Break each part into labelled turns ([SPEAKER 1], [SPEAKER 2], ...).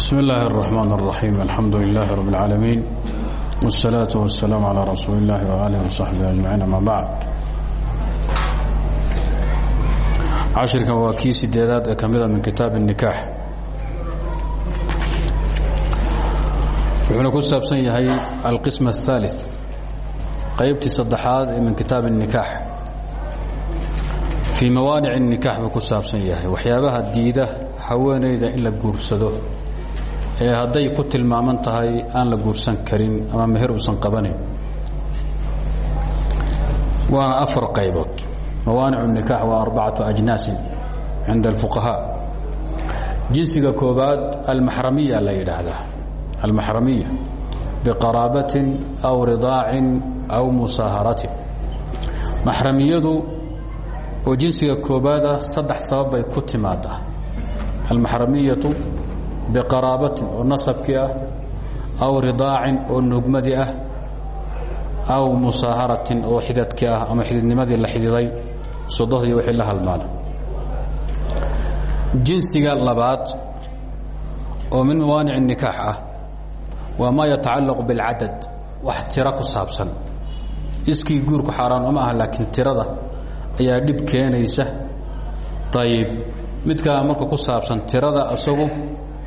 [SPEAKER 1] بسم الله الرحمن الرحيم الحمد لله رب العالمين والصلاة والسلام على رسول الله وآله وصحبه أجمعين أما بعد cashirkan waa kii sideedaad ee ka mida min kitaab الnikaax wuxuuna ku saabsan yahay alqism الثالث qaybtii saddexaad ee min kitaab الnikaax fii mawaanic الnikaax buu ku saabsan yahay waxyaabaha diida haweenayda in la guursado ee hadday ku tilmaaman tahay aan la guursan karin ama meher uusan qabanayn waana afar qaybood. Mawaanicu nikaax waa arbacatu ajnaasin cinda alfuqahaa. Jinsiga koobaad almaxramiya la yidhaahdaa. Almaxramiya biqaraabatin aw ridaacin aw musaaharatin. Maxramiyadu oo jinsiga koobaad ah saddex sabab bay ku timaaddaa almaxramiyatu biqaraabatin oo nasabkii ah aw ridaacin oo nugmadii ah aw musaaharatin oo xidadkii ah ama xididnimadii la xididay sodohdii wixii la halmaada. Jinsiga labaad oo min mawaanic nikaax ah waa maa yatacallaqu bilcadad wax tiro ku saabsan. Iskii guurku xaaraan uma aha laakiin tirada ayaa dhib keenaysa. Ayib midkaa marka ku saabsan tirada asagu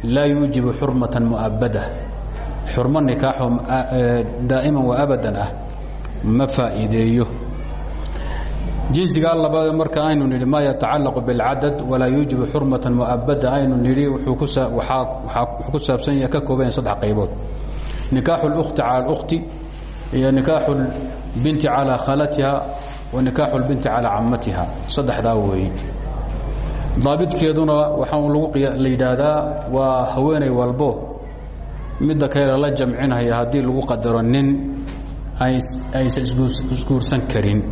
[SPEAKER 1] laa yuujibu xurmatan mu'abada xurmo nikaaxoo daa'iman wa abadan ah ma faa'iideeyo jinsigaa labaad marka aynu nidhi maa yatacallaqu biاlcadad walaa yuujibu xurmatan mu'abada aynu nidhi wuxuu ku saabsan yahay ka kooban yahay saddex qaybood nikaaxu اlkhti cala اlkhti iyo nikaaxu اlbinti calaa khalatiha wa nikaaxu اlbinti calaa camatiha saddexdaa weeye daabidkeeduna waxaa lagu la yidhaahdaa waa haweenay walbo. Midda kale la jamcinaya haddii lagu qadaro nin aysan isguursan karin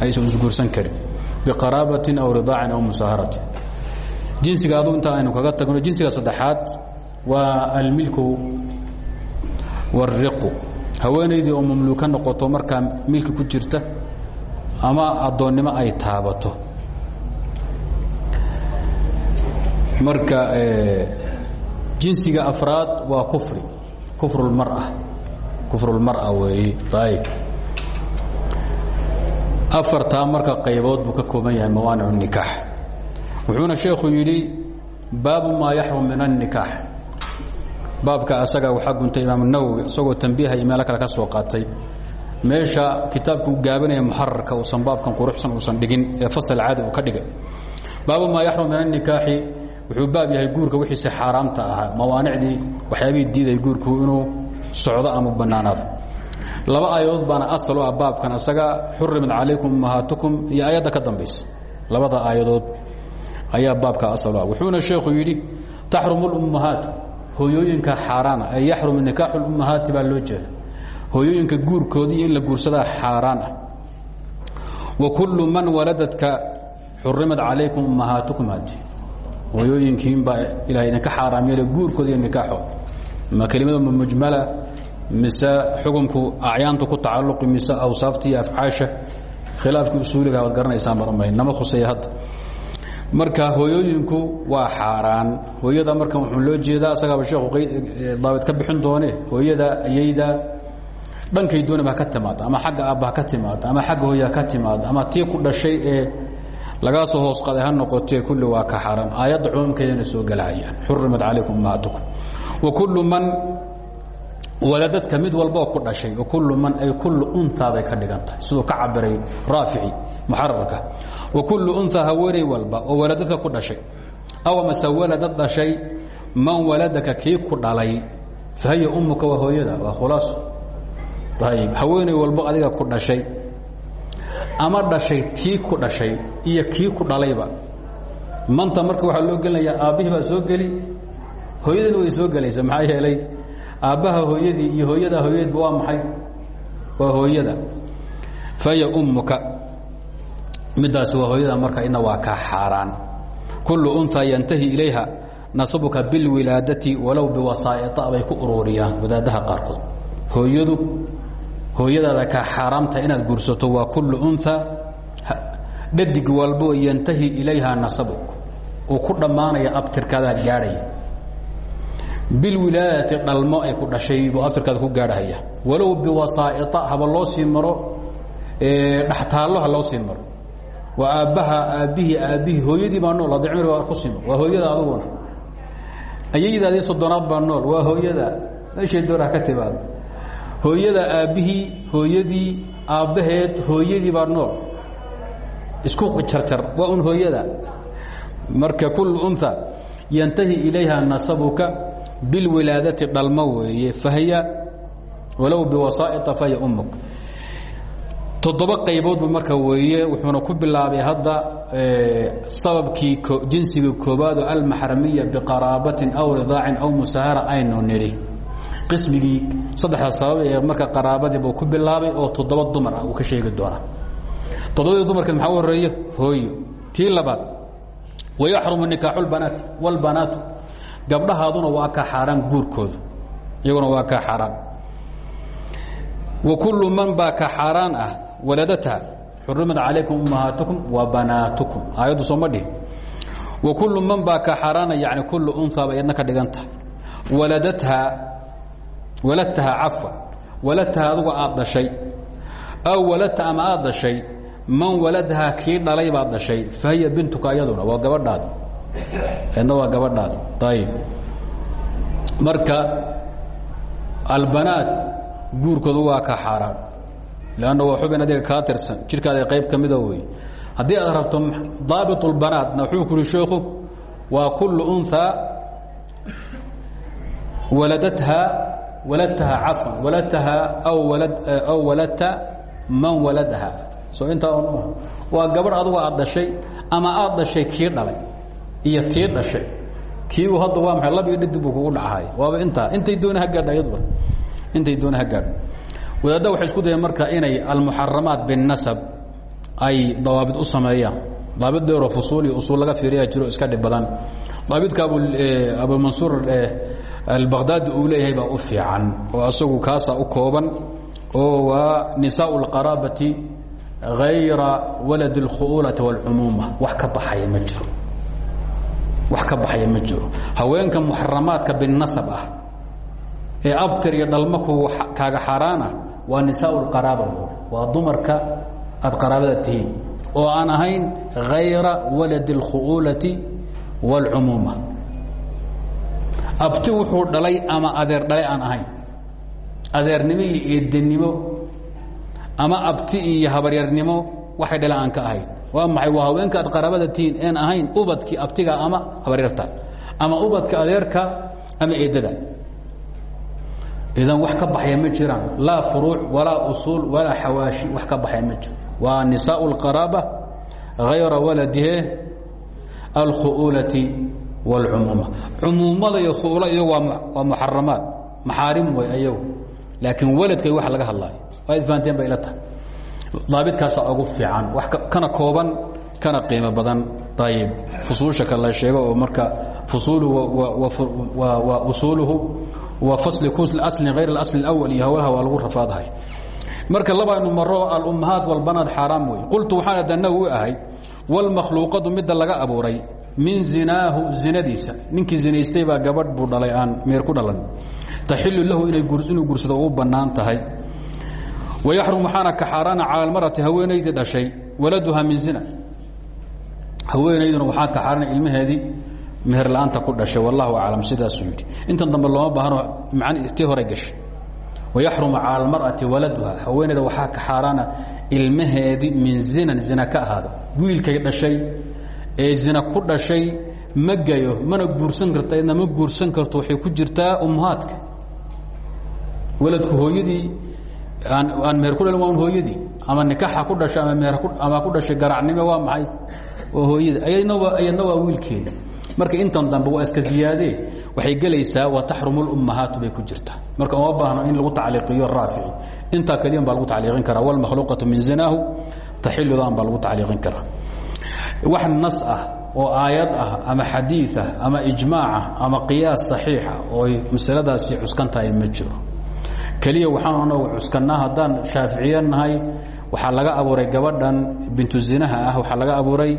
[SPEAKER 1] aysan isguursan karin biqaraabatin aw ridaacin aw musaaharatin. Jinsiga adu inta aynu kaga tagno jinsiga saddexaad waa almilku wاriqu haweenaydii oo mamluuka noqoto markaa milki ku jirta ama addoonnimo ay taabato marka eh, jinsiga afraad waa kufri. Kufrulmara ah. kufrulmara ah weeye ayb afartaa marka qaybood buu ka kooban yahay mawaanic nikaax. Wuxuuna sheekhu yidhi baabu maa yaxrum min annikaax. Baabka asaga waxaa guntay imaam nawowi isagoo tambiihay meelo kale ka soo qaatay. Meesha kitaabku gaabanaya muxararka uusan baabkan quruxsan uusan dhigin ee fasal caadi uu ka dhigay. Baabu maa yaxrum min annikaaxi wuxuu baab yahay guurka wixiise xaaraamta ahaa. Mawaanicdii waxyaabihii diiday guurku inuu socdo ama bannaanaado. Laba aayadood baana asal u ah baabkan asaga xurimat calaykum ummahaatukum iyo aayadda ka dambaysa. Labada aayadood ayaa baabka asal u ah. Wuxuuna sheekhu yidhi taxrumu اlummahaat hooyooyinka xaaraana ay yaxrumu nikaaxu اlummahaati baa loo jeeda hooyooyinka guurkoodii in la guursadaa xaaraan ah. Wa kullu man waladadka xurimat calaykum ummahaatukum hadi hooyooyinkiinbaa ilaah idinka xaaraam yeele guurkooda iyo nikaaxood ma kelimada mujmala mise xukunku acyaanta ku tacalluqi mise awsaafta iyo afcaasha khilaafkii usuuliga waad garanaysaan baranbay nama khuseeya hadda marka hooyooyinku waa xaaraan. Hooyada marka wuxuu loo jeedaa asagaaba sheekhu daabid ka bixin doone hooyada ayayda dhankay doonaba ha ka timaado ama xagga aabba ha ka timaado ama xagga hooya ha ka timaado ama tii ku dhashay ee lagaa soo hoos qaday ha noqotee kulli waa ka xaran aayadda cumuumkeedana soo gelahayaan xurimat calaykum ummahaatukum wa kullu man waladadka mid walboo ku dhashay wa kullu man ay kullu unhaa bay ka dhigan tahay. Ka cabiray raafici muxararka wa kullu unhaa haweeney walba oo waladadka ku dhashay. Aw mase waladad dhashay man waladaka kii ku dhalay fa hiya ummuka waa hooyada waa khulaaso ayib haweeney walbo adiga ku dhashay ama dhashay tii ku dhashay iyo kii ku dhalayba. Manta marka waxaa loo gelinayaa aabbihii soo geli hooyadina way soo gelaysa maxaa yeelay aabbaha hooyadii iyo hooyada hooyadeedba waa maxay? Waa hooyada. Faya ummuka. Middaasi waa hooyada marka ina waa kaa xaaraan. Kullu unhaa yantahi ilayha nasabuka bilwilaadati walow biwasaa'ita bay ku ururiyaan wadaadaha qaarkood. Hooyadu hooyadaada kaa xaaraamta inaad guursato waa kullu unha dhadig walbo yantahi ilayha nasabuk. Uu ku dhammaanaya abtirkaadaa gaadhaya bilwilaayati dhalmo ay ku dhashay buu abtirkaada ku gaadhahaya walow biwasaa'ia haba loo sii maro dhaxtaallo ha loo sii maro. Waa aabbaha aabbihii aabbihii hooyadii baa nool hadda cimri waa ku simo waa hooyada aduguna ayaydaadii soddonaad baa nool waa hooyada. Meeshay doorah ka timaado hooyada aabbihii hooyadii aabbaheed hooyadii baa nool. Isku jarjar waa un hooyada. Marka kul unha yantahi ilayha nasabuka bilwilaadati dhalmo weeye fahiya walow biwasaa'ia fahiya ummuk. Toddoba qayboodbu marka weeye wuxuuna ku bilaabay hadda sababkii jinsigii koobaado almaxramiya biqaraabatin aw ridaacin aw musahara aynu nidhi qismigii saddexda sabab ee marka qaraabadii buu ku bilaabay oo toddoba dumar ah uu ka sheegi doonaa. Toddobadii dumarkeed maxaa u hooyo. Tii labaad wayaxrumu nikaaxu lbanaati wاlbanaatu gabdhahaaduna waa ka xaaraan guurkoodu. Iyaguna waa ka xaaraan. Wa kullu man baa ka xaaraan ah waladata xurimat calaykum ummahaatukum wa banaatukum. Aayaddu sooma wa kullu man baa ka xaaraana yani kullu unhaa ba iyadna ka dhiganta. Waladathaa waladtaha cafwa waladtaha adugu aad dhashay aw waladta ama aad dhashay man waladhaa kii dhalay baad dhashay fa bintuka iyaduna waa gabadhaadi eedna waa gabadhaadi ayib marka albanaat guurkoodu waa ka xaaraan. Lanna waa xubin adiga kaa tirsan. Jirkaada qayb ka mida wey haddii aad rabto daabit اlbanaatna wuxuu ku uhi sheekhu waa unhaa waladatha waladtaha cafan waladtaha aw walad aw waladta man waladha soo intaa waa gabadh adugu aad dhashay ama aad dhashay kii dhalay iyo tii dhashay. Kiigu hadda waa maay lab iyo dhidib buu kugu dhacahay waaba intaa intay doona ha gaadha iyadba intay doona ha gaadho wadaadda waxay isku dayeen marka inay almuxaramaat binnasab ay dawaabid u sameeyaan daabid dheeroo fusuul iyo usuul laga fiiriyaa jiro iska dhib badan daabidka abumansuur albakdaadi uu leeyahay baa u fiican oo asagu kaasaa u kooban oo waa nisaau اlqaraabati hayra walad اlkhu'ulati wاlcumuuma wax ka baxaya ma jiro wax ka baxaya ma jiro haweenka muxaramaadka binasab ah ee abtir iyo dhalma ku kaaga xaaraana waa nisaau اlqaraaba waa dumarka aad qaraabada tihiin oo aan ahayn hayra walad اlkhu'ulati wاlcumuuma abti wuxuu dhalay ama adeer dhalay aan ahayn. Adeernimo iyo eedanimo ama abti iyo habaryarnimo waxay dhaleen aan ka ahayn. Waa maxay? Waa haweenka aad qaraabada tihiin een ahayn ubadkii abtiga ama habaryarta ama ubadka adeerka ama eedada idan wax ka baxaya ma jiraan. Laa furuuc walaa usuul walaa xawaashi wax ka baxaya ma jiro waa nisaau اlqaraaba hayra waladihe alkhu'ulati wاlcumuuma cumuumada iyo khuula iyagu waa muxaramaad maxaarim way ayagu laakiin waladkay wax laga hadlaayo waad fahanteen bay ila tahay daabidkaasa ugu fiican wax kana kooban kana qiimo badan ayib fusuusha ka la sheego oo marka fusuuluhu waa usuuluhu wa fasli kusli aslin hayr اlasl اlأwal iyo hawlaha waa lagu rafaadahay marka labaynu maro alummahaat walbanaad xaaraam wey qultu waxaan adana u ahay wاlmakhluuqadu midda laga abuuray min zinaahu zinadiisa. Ninkii zinaystay baa gabadh buu dhalay aan meer ku dhalan. Taxilu lahu inuu gursado u bannaan tahay. Wayaxrum waxaana ka xaaraana cala almarati haweenaydii dhashay waladuha min zina. Haweenayduna waxaa ka xaarana ilmaheedii meher la'aanta ku dhashay wallahu aclam sidaasuu yidhi. Intan dambe looma baahno man tii hore gashay wayaxrumu cala almar'ati waladuha haweeneyda waxaa ka xaaraana ilmaheedii min zinan zina ka ahaada wiilkay dhashay ee zina ku dhashay ma gayo mana guursan karta idna ma guursan karto waxay ku jirtaa ummahaadka waladku hooyadii aan meher ku dhalin waa un hooyadii ama nikaxa ku dhashay ama meher ama ku dhashay garacnimo waa maxay waa hooyadii ayadna waa wiilkeeda marka intan dambe waa iska ziyaadee waxay gelaysaa wa taxrumu lummahaatu bay ku jirtaa marka uma baahno in lagu tacliiqiyo raafici intaa keliyan baa lagu tacliiqin karaa. Walmakhluuqatu min zinaahu taxiludan baa lagu tacliiqin karaa. Wax nas ah oo aayad ah ama xadiid ah ama ijmaac ah ama qiyaas saxiixa ooy masaladaasi cuskan tahay ma jiro. Keliya waxaan anagu cuskannaa haddaan shaaficiye nahay waxaa laga abuuray gabadhan bintu zinaha ah waxaa laga abuuray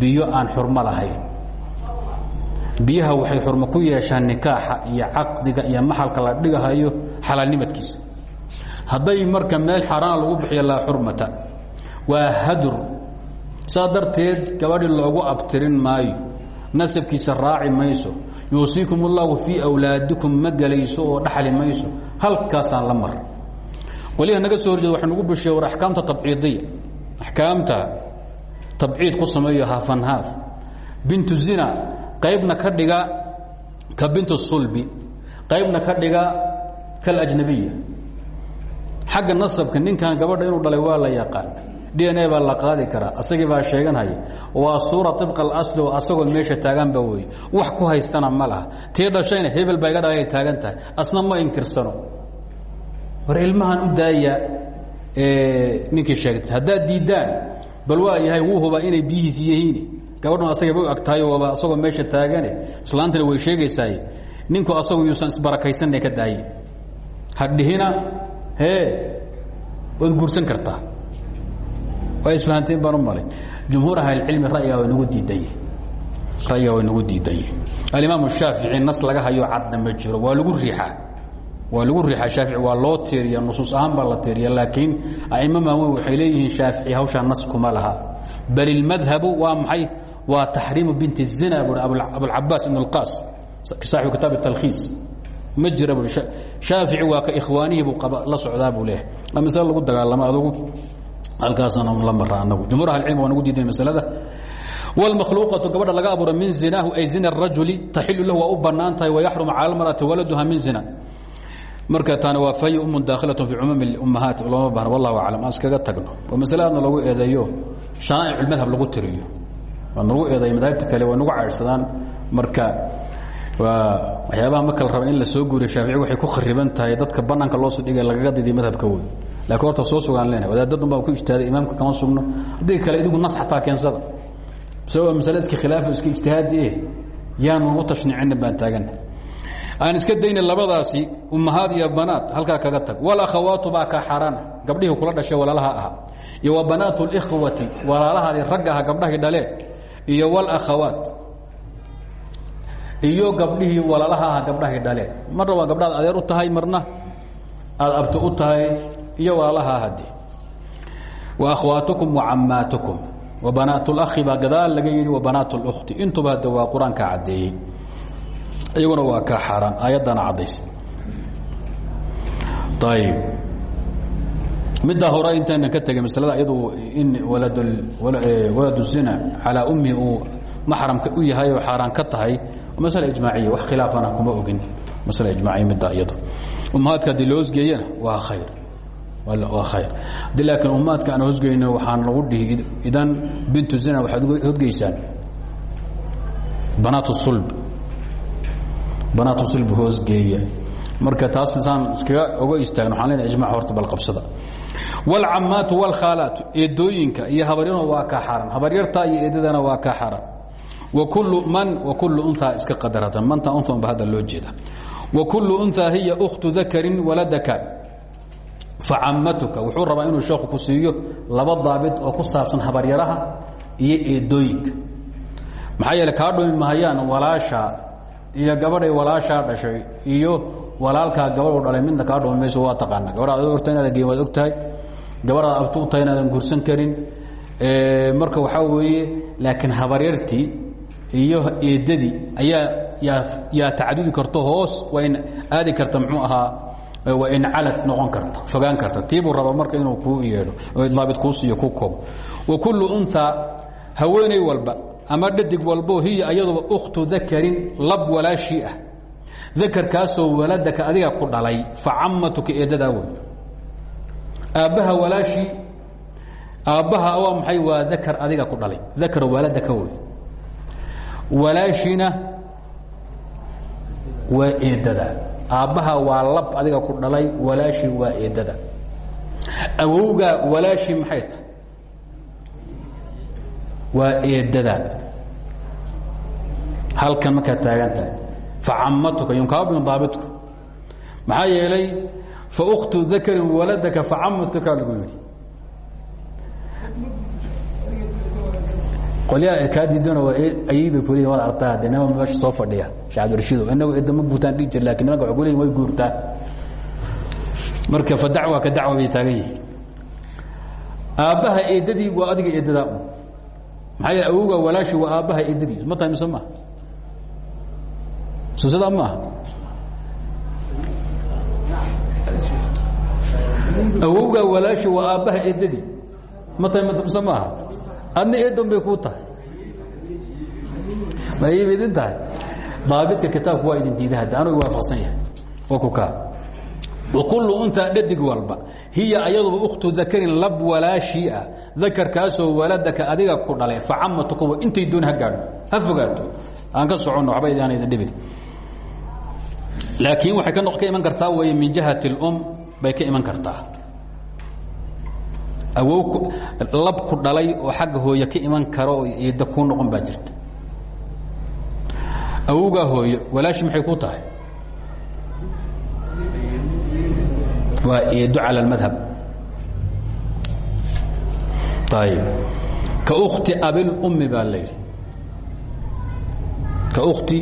[SPEAKER 1] biyo aan xurmo lahayn biyaha waxay xurmo ku yeeshaan nikaaxa iyo caqdiga iyo maxalka la dhigahayo xalaalnimadkiisa. Hadday marka meel xaaraana lagu bixiyo laa xurmata. Waa hadur. Saa gabadhi loogu abtirin maayo. Nasabkiisa raaci mayso. Yuusiikum اllahu fii awlaadikum ma gelayso oo dhaxli mayso. Halkaasaan la mar. Qoliha naga soo horjeeda waxa nagu bushiya war axkaamta tabciidiya axkaamta tabciid ku sameeyo haafan haaf bintu zina qaybna ka dhiga ka bintu sulbi qaybna ka dhiga kalajnabiya xagga nasabka ninkan gabadha inuu dhalay waa la yaqaan. D n a baa la qaadi karaa asagii baa sheeganhaya waa suura ibqa اasli oo asagoo meesha taaganba wey wax ku haystana ma laha. Tii dhashayna hebel baa iga dhalay taagan tahay. Asna ma inkirsano. War ilmahan u daaya ninkii sheegtay haddaad diiddaan bal waa yahay wuu hubaa inay biyihiisi yihiin gabadhun asagaba u agtahay waaba asagoo meesha taagane. Islaantana way sheegaysaay ninku asagu yuusan isbarakaysanna ka daaye. Hadhihina hee waad guursan kartaa. Waa isfahanteen baan u malay. Jumhuur ahlicilmi ra'yigaa way nagu diidan ra'yigaa way nagu diidan yihiin alimaam shaafici nas laga hayo cadna ma jiro. Waa lagu riixaa. Waa lagu riixaa shaafici. Waa loo tiiriya nusuus ahaan baa la tiiriya laakiin a'imo maaweyn waxay leeyihiin shaafici hawshaa nas kuma laha. Bal ilmadhabu waa maxay waa taxriimu binti الzina bui abulcabaas ibn اlqaas saaxibu kitaab اtalkhiis ma jira bui shaafici waa ka ikhwaanihii buu la socdaa buu leeyahay waa masale lagu dagaalamo adugu halkaasana la mara anagu jumhuur ahlicilm waa nagu diidan masalada wاlmakhluuqatu gabadha laga abuura min zinaahu ay zina الrajuli taxilu lahu waa u banaan tahay wayaxrumu cala اlmarأati waladuha min zina marka taana waa fahy umun daakhilaة fi cumuumi اummahaat looma baahna wallahu aclam aan iskaga tagno oo masale aadna lagu eedeeyo shanaa'ic اlmadhab lagu tiriyo waa nagu eedeeya madaahibta kale waa nagu caydhsadaan marka waa waxyaabaha marka la raba in la soo guuriyo shaafici waxay ku khariban tahay dadka banaanka loo soo dhigay lagaga diday madhabka wey laakiin horta soo sugaan lena wadaadadun baa ku ijtihaaday imaamka kama sugno. Haddii kale idigu nas xataa keensada. Mise waa masale iska khilaafo iska ijtihaadi eh. Yaan lagu tashniicina baan taagana aan iska dayna labadaasi ummahaad iyo banaat halkaa kaga tag. Walakhawaatu baa kaa xaaraana gabdhihii kula dhashay walaalaha ahaa iyo wa banaat اlkhwati walaalahaadi ragga aha gabdhahii dhaleen iyo wlakhawaat iyo gabdhihii walaalaha aha gabdhahay marna waa gabdhaad adeer u tahay marna? Aad abti u tahay iyo walaalaha hadi wa akhwaatukum wacammaatukum wa banaat اlakhi baa gadaal laga yidhi wa banaat اlkhti intuba hadde waa qur'aanka caddeeyey. Iyaguna waa ka xaaraan aayaddana caddays ayb middaa hore intayna ka tegay maslada iyadu in walad الzina calaa ummihi uu maxramka u yahay oo xaaraan ka tahay masle ijmaaciya wax khilaafana kuma ogin. Masle ijmaaciya middaa iyadu. Ummahaadka haddii la hosgeeyana waa khayr. Waa khayr. Haddii laakiin ummaadka aan hosgeyno waxaan lagu dhihi idan bintu zina waxaad hodgeysaan banaat sulb. Banaat sulb hoosgeeya marka taas saan iskaga oga istaagno waxaan leenahay ijmac horta bal qabsada wاlcamaatu wاlkhaalaatu eedooyinka iyo habaryarna waa kaa xaaran habaryarta iyo eedadana waa kaa xaaran wakulu man wakulu unhaa iska qadarata manta unha ba hadda loo jeeda wakulu unhaa hiya ukhtu dakarin waladaka facamatuka wuxuu rabaa inuu sheekhu ku siiyo laba daabit oo ku saabsan habaryaraha iyo eedooyinka. Maxaa yeele kaa dhumi mahayaan walaashaa iyo gabadhay walaashaa dhashay iyo walaalkaa gabadhu dhalay midna kaa dhumi mayso waa taqaana gabadha ad horta inaada geen waad og tahay. Gabadhaad abtu tahay inaadan guursan karin. Marka waxaa weeye laakiin habaryartii iyo eedadii ayaa yaa yaa tacadudi karto hoos waa in aadi karta muxuu ahaa waa incalad noqon karta fogaan karta. Tiibuu raba marka inuu kuu yeedho oo idlaabid kuu siiyo ku koobo. Wa kullu unhaa haweeney walba ama dhadig walbo hiya ayaduba ukhtu dakarin lab walaashii ah dakarkaasoo waladaka adiga ku dhalay fa camatuka eedadaa wey aabbaha walaashii aabbaha waa maxay? Waa dakar adiga ku dhalay. Dakar waladaka wey walaashiina waa eedada. Aabbaha waa lab adiga ku dhalay walaashii waa eedada. Awowga walaashii maxay tahay waa eedada. Halkan markaad taagan facamatuka yunkaabin daabitku maxaa yeelay fauktu dakarin waladaka facamatuka lagu yidhi qolyaha kaa diidana waa ayibay kuleeyihin waad artaa de nima meesha soo fadhiya sheekh cabdirashiido inagu eedama guurtaan dhigi jir laakiin nimanka waxay kuleyihin way guurtaan marka fa dacwa ka dacwa bay taagan yihiin aabbaha eedadii waa adiga eedadaa maxaa yeele awowga walaashi waa aabbaha eedadii ma tahay mise maaha sidaa maaha awowga walaashi waa aabbaha eedadii ma tahay mise maaha? Adna eedon bay kuu tahay. Ma iba idin tahay? Daabidka kitaabku waa idin diida hadda anugu waafaqsan yahay. Waa ku kaa. Wakulu untaa dhadig walba. Hiya ayaduba ukhtu dakarin lab walaashii ah. Dakarkaasoo waladaka adiga ku dhalay facamatukuba intay doon ha gaadho. Ha fogaato aan ka soconno waxba idaan idin dhibin laakiin waxay ka iman kartaa wey min jihati اlum bay ka iman kartaa awow lab ku dhalay oo xagga hooye ka iman karo oo eedda kuu noqon baa jirta awowgaa hooyo walaashi maxay ku tahay waa eedo calى اmadhab ayb ka kti abilumi baa la yidhi ka khti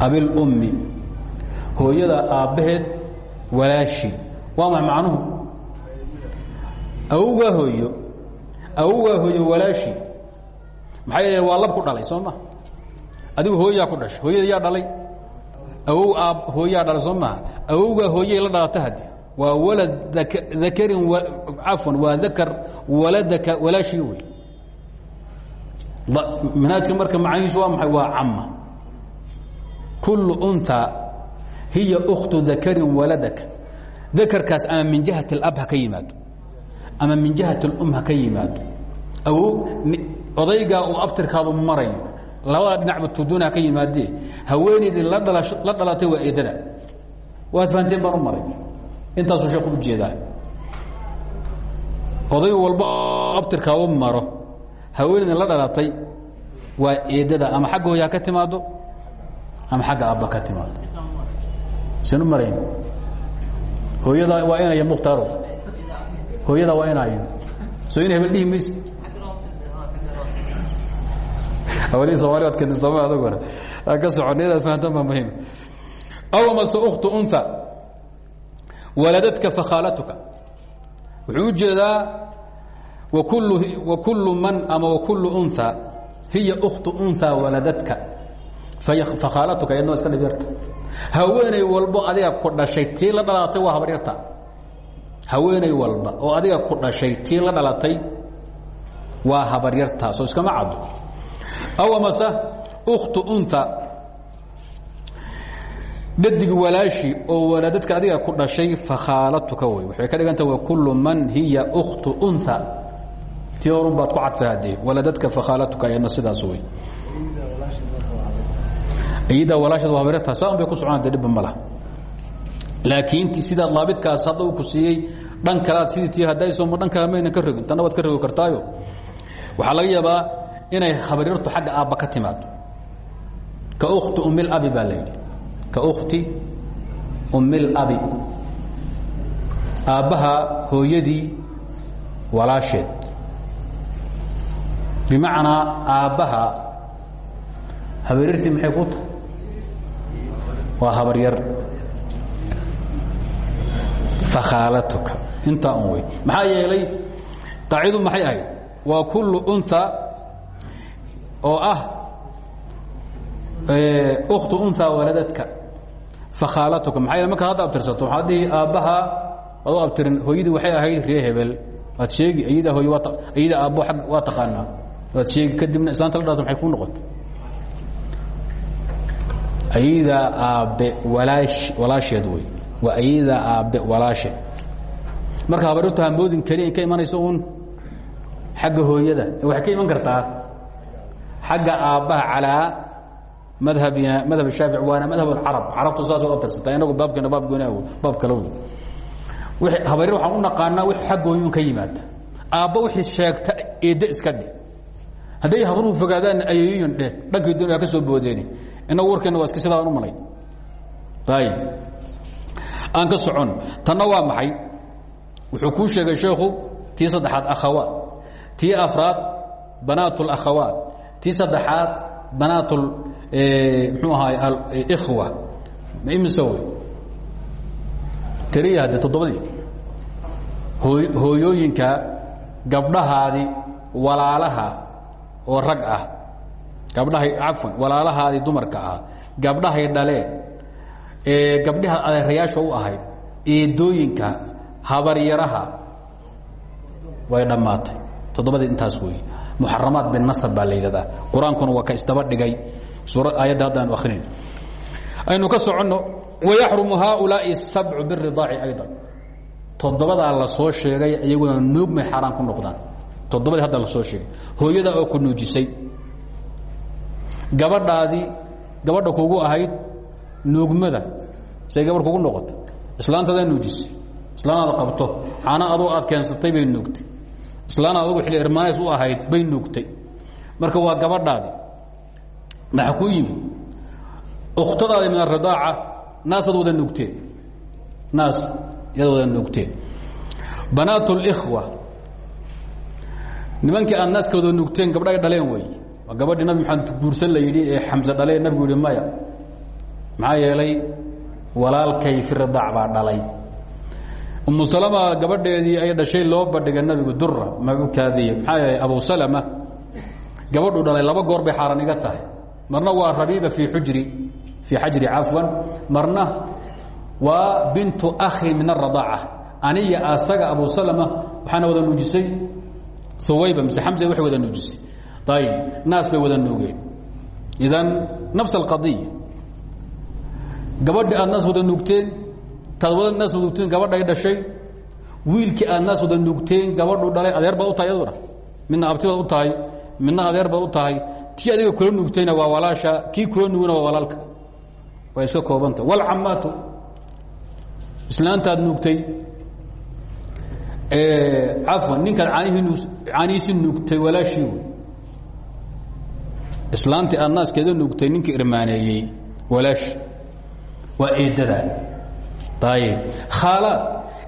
[SPEAKER 1] abilummi hooyada aabbaheed walaashii waa ma macnuhu? Awowgaa hooyo awowgaa hooyo walaashii maxaa waa lab ku dhalay soo adigu hooyaa ku dhashay hooyada dhalay. Awow aab hooyaa dhala soo maha hooyay la dhalata hadde waa walad dakarin cafwan waa dakar waladaka walaashii wey manhaajka marka macnihiisu waa maxay? Waa cama kullu unta hiya ukhtu dakarin waladaka dakarkaas ama min jihati اlab ha ka yimaado. Ama min jihati اlum ha ka yimaado. Awow odaygaa uu abtirkaadu marayo labada dhinacba tuduun ha ka yimaadee. Haweenaydii la dhalatay waa eedada waad fahanteen baan u maray. Intaasuu sheeku u jeedaa. Oday walba abtirkaadu maro haweenaydii la dhalatay waa eedada ama xagga hooya ka timaado ama xagga abba ka timaado sinu marayn. Hooyada waa inaya mukhtaaro hooyada waa inayo soo ina hebel dhihi mayse hawlihii somaaliyaad keentay sooma adag hore aan ka socon inaad fahantaan baa muhiim. Aw mase ukhtu unha waladadka fakhaalatuka wuxuu u jeedaa wakulu man ama wakulu unha hiya ukhtu unha waladadka. Fakhaalatuka iyadna waa iska dhib yarta. Haweeney walbo adiga ku dhashay tii la dhalatay waa habaryarta haweeney walba oo adiga ku dhashay tii la dhalatay waa habaryarta soo iskama caddo. Aw mase ukhtu unha dhadig walaashi oo waladadka adiga ku dhashay fakhaalatuka wey waxay ka dhiganta kullu man hiya ukhtu unha tii horun baad ku cadta haddee waladadka fakhaalatuka ayadna sidaas wey iyada walaashada waa habaryarta saa un bay ku socon de dhibba ma laha. Laakiin sidaad laabidkaas hadda uu ku siiyey dhan kalaad sidii tii haddaysoma dhan kale mayna ka rogin. Tanna waad ka rogi kartaayo. Waxaa laga yaabaa inay habaryartu xagga aabba ka timaado ka ukhti umilabi baa la yidhi. Ka ukhti umilabi aabbaha hooyadii walaasheed bimacnaa aabbaha habaryartii maxay ku tahay? Waa habaryar fakhaalatuka intaa un wey maxaa yeelay qaacidu maxay ahayd? Waa kullu unha oo ah ukhtu unha waladadka. Fakhaalatuka maxaa yeele markaad hadda abtirsato waxaad dhihi aabbaha ad u abtirin hooyadii waxay ahayd ree hebel. Waad sheegi ayada hooy ayada aabbo ag waa taqaanaa waad sheegi kadibna islaanta la dhata maxay kuu noqotay ayadaa aabbe walaash walaasheed wey waa ayadaa aabbe walaasheed marka habaryartu hamoodin keliya ay ka imanayso uun xagga hooyada waxay ka iman kartaa? Xagga aabbaha calaa madhabina madhab shaafic waana madhab carab carabtu saas u abtirsataa inagu baabkeena baab gooni baab kale wey habaryar waxaan u naqaanaa wix xaggooyun ka yimaada. Aabba wixii sheegta eedde iska dhe hadday habruhu fogaadaanna ayeeyoyin dheh. Dhankii dunya ka soo boodeeni inagu warkeenna waa iska sidaan u malay. Ayib aan ka socon. Tanna waa maxay? Wuxuu kuu sheegay sheekhu tii saddexaad akhawaat tii afraad banaat اlakhawaat tii saddexaad banaat mxuu ahaay ikhwa. Imise wey tiriya hadde toddobadii. Hooyooyinka gabdhahaadii walaalaha oo rag ah gabdhahay cafwan walaalahaadii dumarka ah gabdhahay dhaleen ee gabdhaha adeerayaasha u ahayd eedooyinka habaryaraha way dhammaatay. Toddobadii intaas wey muxaramaat binasab baa la yidhahdaa. Qur'aankuna waa ka isdaba dhigay. Suura aayadda hadda aanu akhrin aynu ka soconno wayaxrumu haaulaai sabcu biridaaci ayضa toddobadaa la soo sheegay iyaguna nuugmay xaaraan ku noqdaan toddobadii hadda la soo sheegay. Hooyadaa oo ku nuujisay. Gabadhaadii gabadha kugu ahayd nuugmada say gabadh kugu noqota islaantadaa nuujisay. Islaanaad qabto. Caana adoo aad keensatay bay nuugtay. Islaan xilli irmaaneys u ahayd bay nuugtay. Marka waa gabadhaadii maxa kuu yimid? Ukhtadaadi min aridaaca naasaad wada nuugteen. Naas yaad wada nuugteen. Banaat nimankii aad naaska wada nuugteen gabdha ay dhaleen wey waa gabadhii nabi maxamed guursan la yidhi ee xamse dhalee nabigu yihi maya. Maxaa yeelay walaalkay fi ridaac baa dhalay. Umu salama gabadheedii ay dhashay loo bandhigay nabigu dura ma u kaadiye maxaa abu salama gabadhuu dhalay laba goor bay xaaran iga tahay. Marna waa rabiiba fii xujri fii xajri cafwan. Marna waa bintu akhi min aradaaca aniya asaga abu salama waxaana wada nuujisay uwayba mise xamsa waxay wada nuujisay. Ayib naas bay wada nuugeen. Idan nafs alqadiya gabadhi aad naas wada nuugteen taad wada naas wada nuugteen gabadhay dhashay wiilkii aad naas wada nuugteen gabadhu dhalay adeer baad u tahay yaduna midna abti baad u tahay midna adeer baad u tahay. Tii adiga kula nuugtayna waa walaasha kii kula nuugina waa walaalka. Waa iska koobanta. Walcamaatu islaantaad nuugtay cafwan ninkaad caanihii caanihiisi nuugtay walaashii wey. Islaantii aad naaskeeda nuugtay ninkii irmaaneeyey walaashi waa eedadaa ayib khaalaad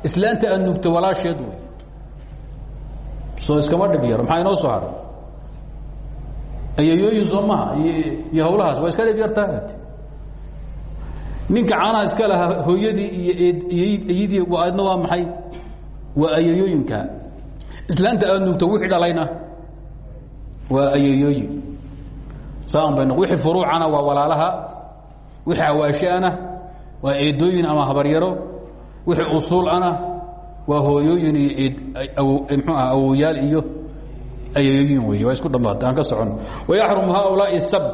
[SPEAKER 1] islaanta aad nuugtay walaasheed wey. Soo iskama dhib yar maxaa inoo soo haray? Ayayooyin soo maha iyo hawlahaas waa iska dhib yartaa ninka caanaha iska lahaa hooyadii iyo iyadii adna waa maxay waa ayayooyinka islaanta aad nuugto wixii dhalayna waa ayayooyin saan bay wixii furuucana waa walaalaha. Wixii awaasheana waa eedooyin ama habaryaro. Wixii usuulana waa hooyooyin iyo mxuu ah awoyaal iyo ayayooyin wey waa isku dhammaata aan ka socon. Wayaxrumu haaulaai sab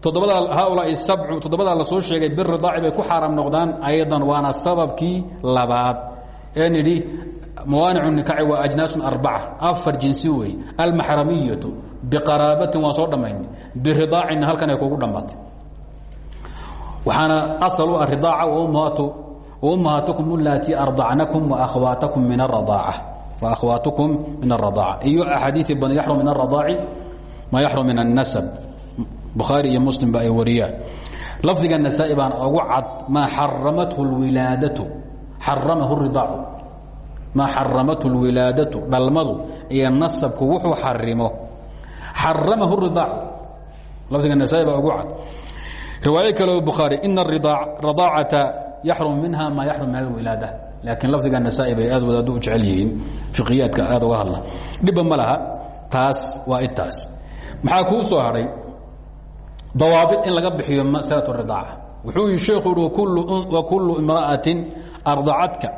[SPEAKER 1] toddobadaa haaulaai sabcu toddobadaa la soo sheegay biridaaci bay ku xaaraam noqdaan ayadan waana sababkii labaad. Ee nidhi mawaanicu nikaci waa ajnaasun arbaca afar jinsi wey almaxramiyatu biqaraabatin waan soo dhammayn biridaacina halkan ay kugu dhammaatay waxaana asal u ah ridaaca waummahaatukum ulaatii ardacnakum waahwaatakum min aradaaca waahwaatukum min aradaaca iyo axaadiii badan yaxrum min aradaaci maa yaxrum min annasab bukhaari iyo muslimba ay wariyaan lafdiga nasaa-i baan ugu cad maa xaramathu lwilaadatu xaramahu ridaacu maa xaramathu lwilaadatu dhalmadu iyo nasabku wuxuu xarimo. Xaramahu ridaacu lafdiga nasaa-i baa ugu cad. Riwaayo kale bukhaari ina radaacata yaxrum minha maa yaxrum min alwilaada. Laakiin lafdiga nasaa-i bay aad wadaadu u jecel yihiin. Fiqiyaadka aad uga hadla. Dhibba ma laha. Taas waa intaas maxaa kuu soo hadhay dawaabit in laga bixiyo masalatu ridaaca. Wuxuu sheekhu uhi wakulu imra'atin ardacadka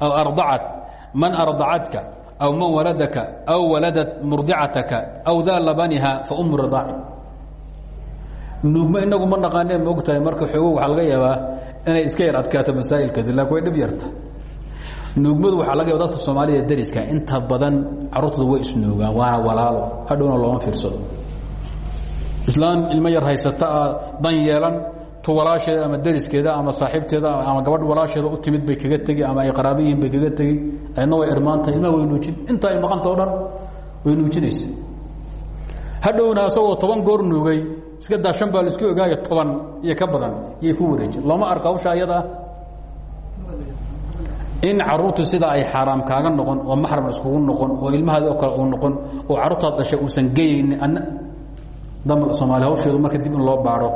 [SPEAKER 1] aw ardacat man ardacatka aw man waladaka aw waladat murdicataka aw daa labaniha fa umu ridaaci nuugmo inagu ma naqaanee ma og tahay marka xoogo waxaa laga yaabaa inay iska yar adkaato masaa'ilkeedu laakin way dhib yarta. Nuugmadu waxaa laga yaba dadka soomaalida dariska inta badan carruurtooda way isnuugaan waana walaalo hadhowna looma fiirsado. Islaan ilmo yar haysata a dan yeelan tu walaasheeda ama dariskeeda ama saaxiibteeda ama gabadh walaasheeda u timid bay kaga tegi ama ay qaraaba yihiin bay kaga tegi. Ayadna way irmaantahay ilmaha way nuujin. Inta ay maqanta o dhan way nuujinaysa hadhowna asagoo toban goor nuugay iska daa shan baa la isku ogaayo toban iyo ka badan iyay ku wareejin. Looma arko hawsha ayadaa in caruurtu sidaa ay xaaraam kaaga noqon oo maxram iskugu noqon oo ilmahaadi oo kale uu noqon oo carruurtaad dhashay uusan geyaynin adna damba soomaali hawsheedu marka dib in loo baadho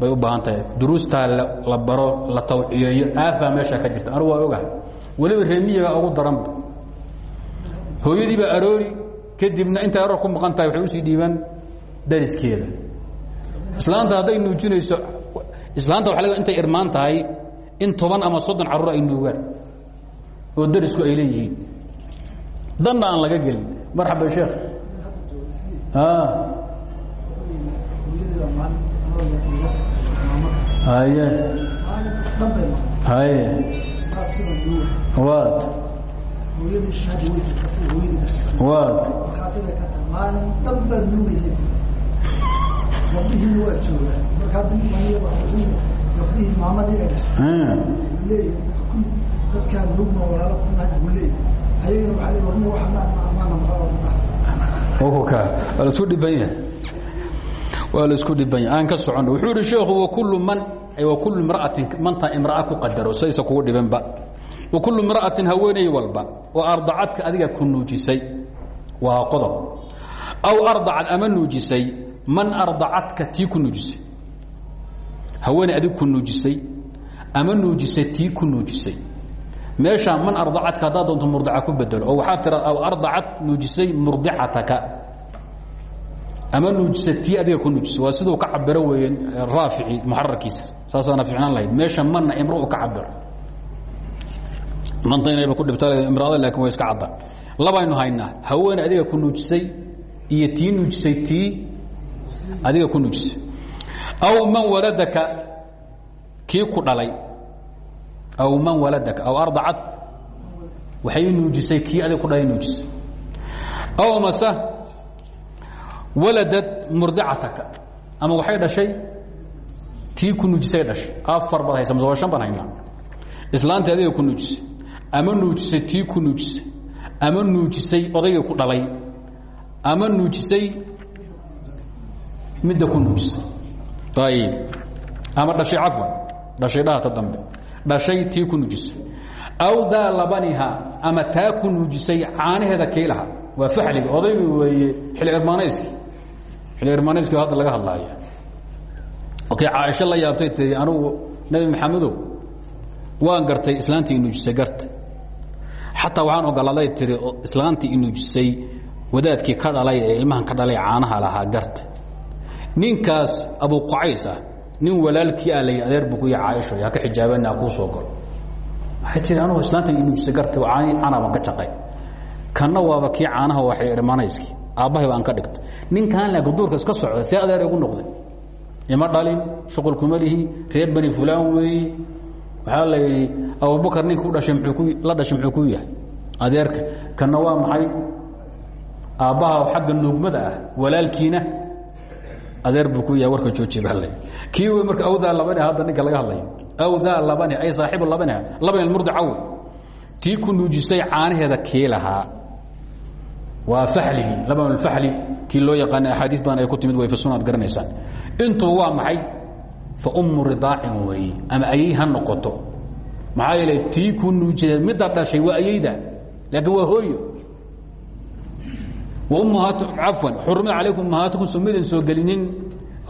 [SPEAKER 1] bay u baahan tahay duruustaa la baro la tawciyeeyo aafaa meeshaa ka jirta. Anugu waa ogahay weliba reemiyiga ugu daranba hooyadii baa aroori kadibna intay aroor ku maqan tahay waxay u sii dhiibaan dariskeeda islaanta hadday nuujinayso islaanta waa laga intay irmaan tahay in toban ama soddon carruur ay nuugaan oo darisku ay leeyihiin. Danna aan laga gelin. Marxaba sheekh haye. Haye.
[SPEAKER 2] Amaana maqaba
[SPEAKER 1] ka waa la isku dhiban yahay waa la isku dhiban yahay aan ka soconno wuxuu yihi sheekhu wakullu man wakullu imra'atin manta imra'a ku qadaro saysa kugu dhibanba. Wakullu imra'atin haweeney walba oo ardacadka adiga ku nuujisay. Waa qodob. Aw ardacad ama nuujisay man ardacadka tii ku nuujisay. Haweeney adig ku nuujisay ama nuujisay tii ku nuujisay. Meeshaa man ardacadka haddaad doonto murdica ku bedelo oo waxaa tira aw ardacad nuujisay murdicataka ama nuujisa tii adiga ku nuujisa. Waa siduu ka cabiro weeye raafici muxararkiisa saasaana ficnaan lahayd meesha manna imru ka cabiro manta inayba ku dhibta imraada laakin way iska caddaan labaynu haynaa. Haweene adiga ku nuujisay iyo tii nuujisay tii adiga ku nuujisay. Aw man waladaka kii ku dhalay. Aw man waladaka aw ardacad. Waxay nuujisay kii adiga ku dhalay nuujisay. Aw mase waladad murdicataka ama waxay dhashay tii ku nuujisay dhashay afar baad haysa mase waa shan baan haynaa islaantii adiga ku nuujisay ama nuujisay tii ku nuujisay ama nuujisay odaygii ku dhalay ama nuujisay midda ku nuujisay ayib ama dhashay cafwan dhashay dhahata dambe dhashay tii ku nuujisay aw daa labaniha ama taa ku nuujisay caanaheeda kiilaha waa faxliga odaygi weeye xili irmaanayski hadda laga hadlaaya okay caaisho la yaabtay tii anugu nebi maxamedow waan gartay islaantii inuujisay garta. Xataa waxaan ogolaaday tiri islaantii inuujisay wadaadkii ka dhalay ee ilmahan ka dhalay caanaha lahaa garta. Ninkaas abu qucays ah nin walaalkii ah lay adeer buu ku yahay caaisho ha ka xijaabana kuu soo galo. Waxay tiri anugu islaanta inuujisay garta caani caanaa baan ka jaqay. Kanna waaba kii caanaha waxay irmanayski aabbahay baan ka dhigto ninkan laakiin duurka iska socda see adeer igu noqday. Ima dhalin shuqul kuma lihi reer bani fulaan weeye waxaa la yidhi abubakar ninka udhashay muu ku la dhashay muxuu ku yahay? Adeerka. Kanna waa maxay? Aabbaha xagga nuugmada ah walaalkiina. Adeer buu ku yahay warka jooji baa la kii wey marka awdaa labani hadda ninka laga hadlayo awdaa labani ay saaxiibu labaniha labani murdicaw tii ku nuujisay caanaheeda kii lahaa waa faxligii laban alfaxli kii loo yaqaana axaadiis badan ay ku timid way fasuun aad garanaysaan. Intuba waa maxay? Fa ummu ridaacin weeye. Ama ayay ha noqoto. Maxaa yeele tii ku nuujida midda dhashay waa ayayda. Laakiin waa hooyo. Wa ummahaatu cafwan xurumad calaykum ummahaatukum somadan soo gelinin.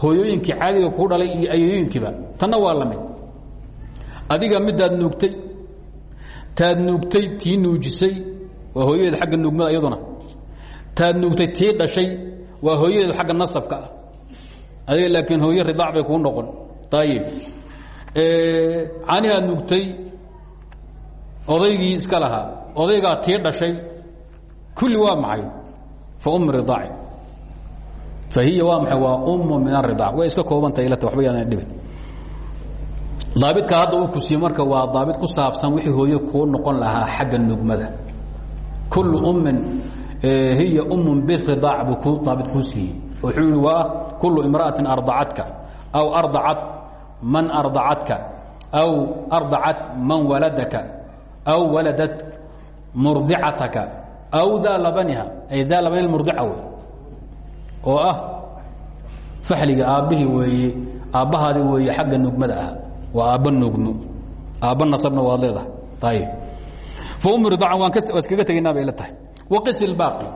[SPEAKER 1] Hooyooyinkii caadiga kuu dhalay iyo ayayooyinkiiba. Tanna waa la mid. Adiga midaad nuugtay taad nuugtay tii nuujisay waa hooyadeed agga nuugmada iyaduna taad nuugtay tii dhashay waa hooyadeed agga nasabka ah. Adiga laakiin hooye ridaac bay kuu noqon. Ayib canihaad nuugtay odaygii iska lahaa. Odaygaa tii dhashay kulli waa maxay? Fa um ridaaci fa hiya waa maxay? Waa ummu min aridaac way iska koobantahay ilata waxba yaadan dhibin. Daabidka hadda uu kusiiye marka waa daabid ku saabsan wixii hooye kuu noqon lahaa xagga nugmada kullu ummin hiya ummun biridaac buu ku daabid kuu siiyey. Wuxuu yihi waa kullu imra'atin ardacadka aw ardacat man ardacadka aw ardacat man waladaka aw waladat murdicataka aw daa labaniha. Ay daa labani murdica wey. Oo ah faxliga aabbihii weeye aabbahaadi weeye xagga nugmada ah waa aabba nuugmo. Aabba nasabna waad leedahay ayib faumi ridaacan waan waa iskaga tegaynaa bay ila tahay waqis ilbaaqi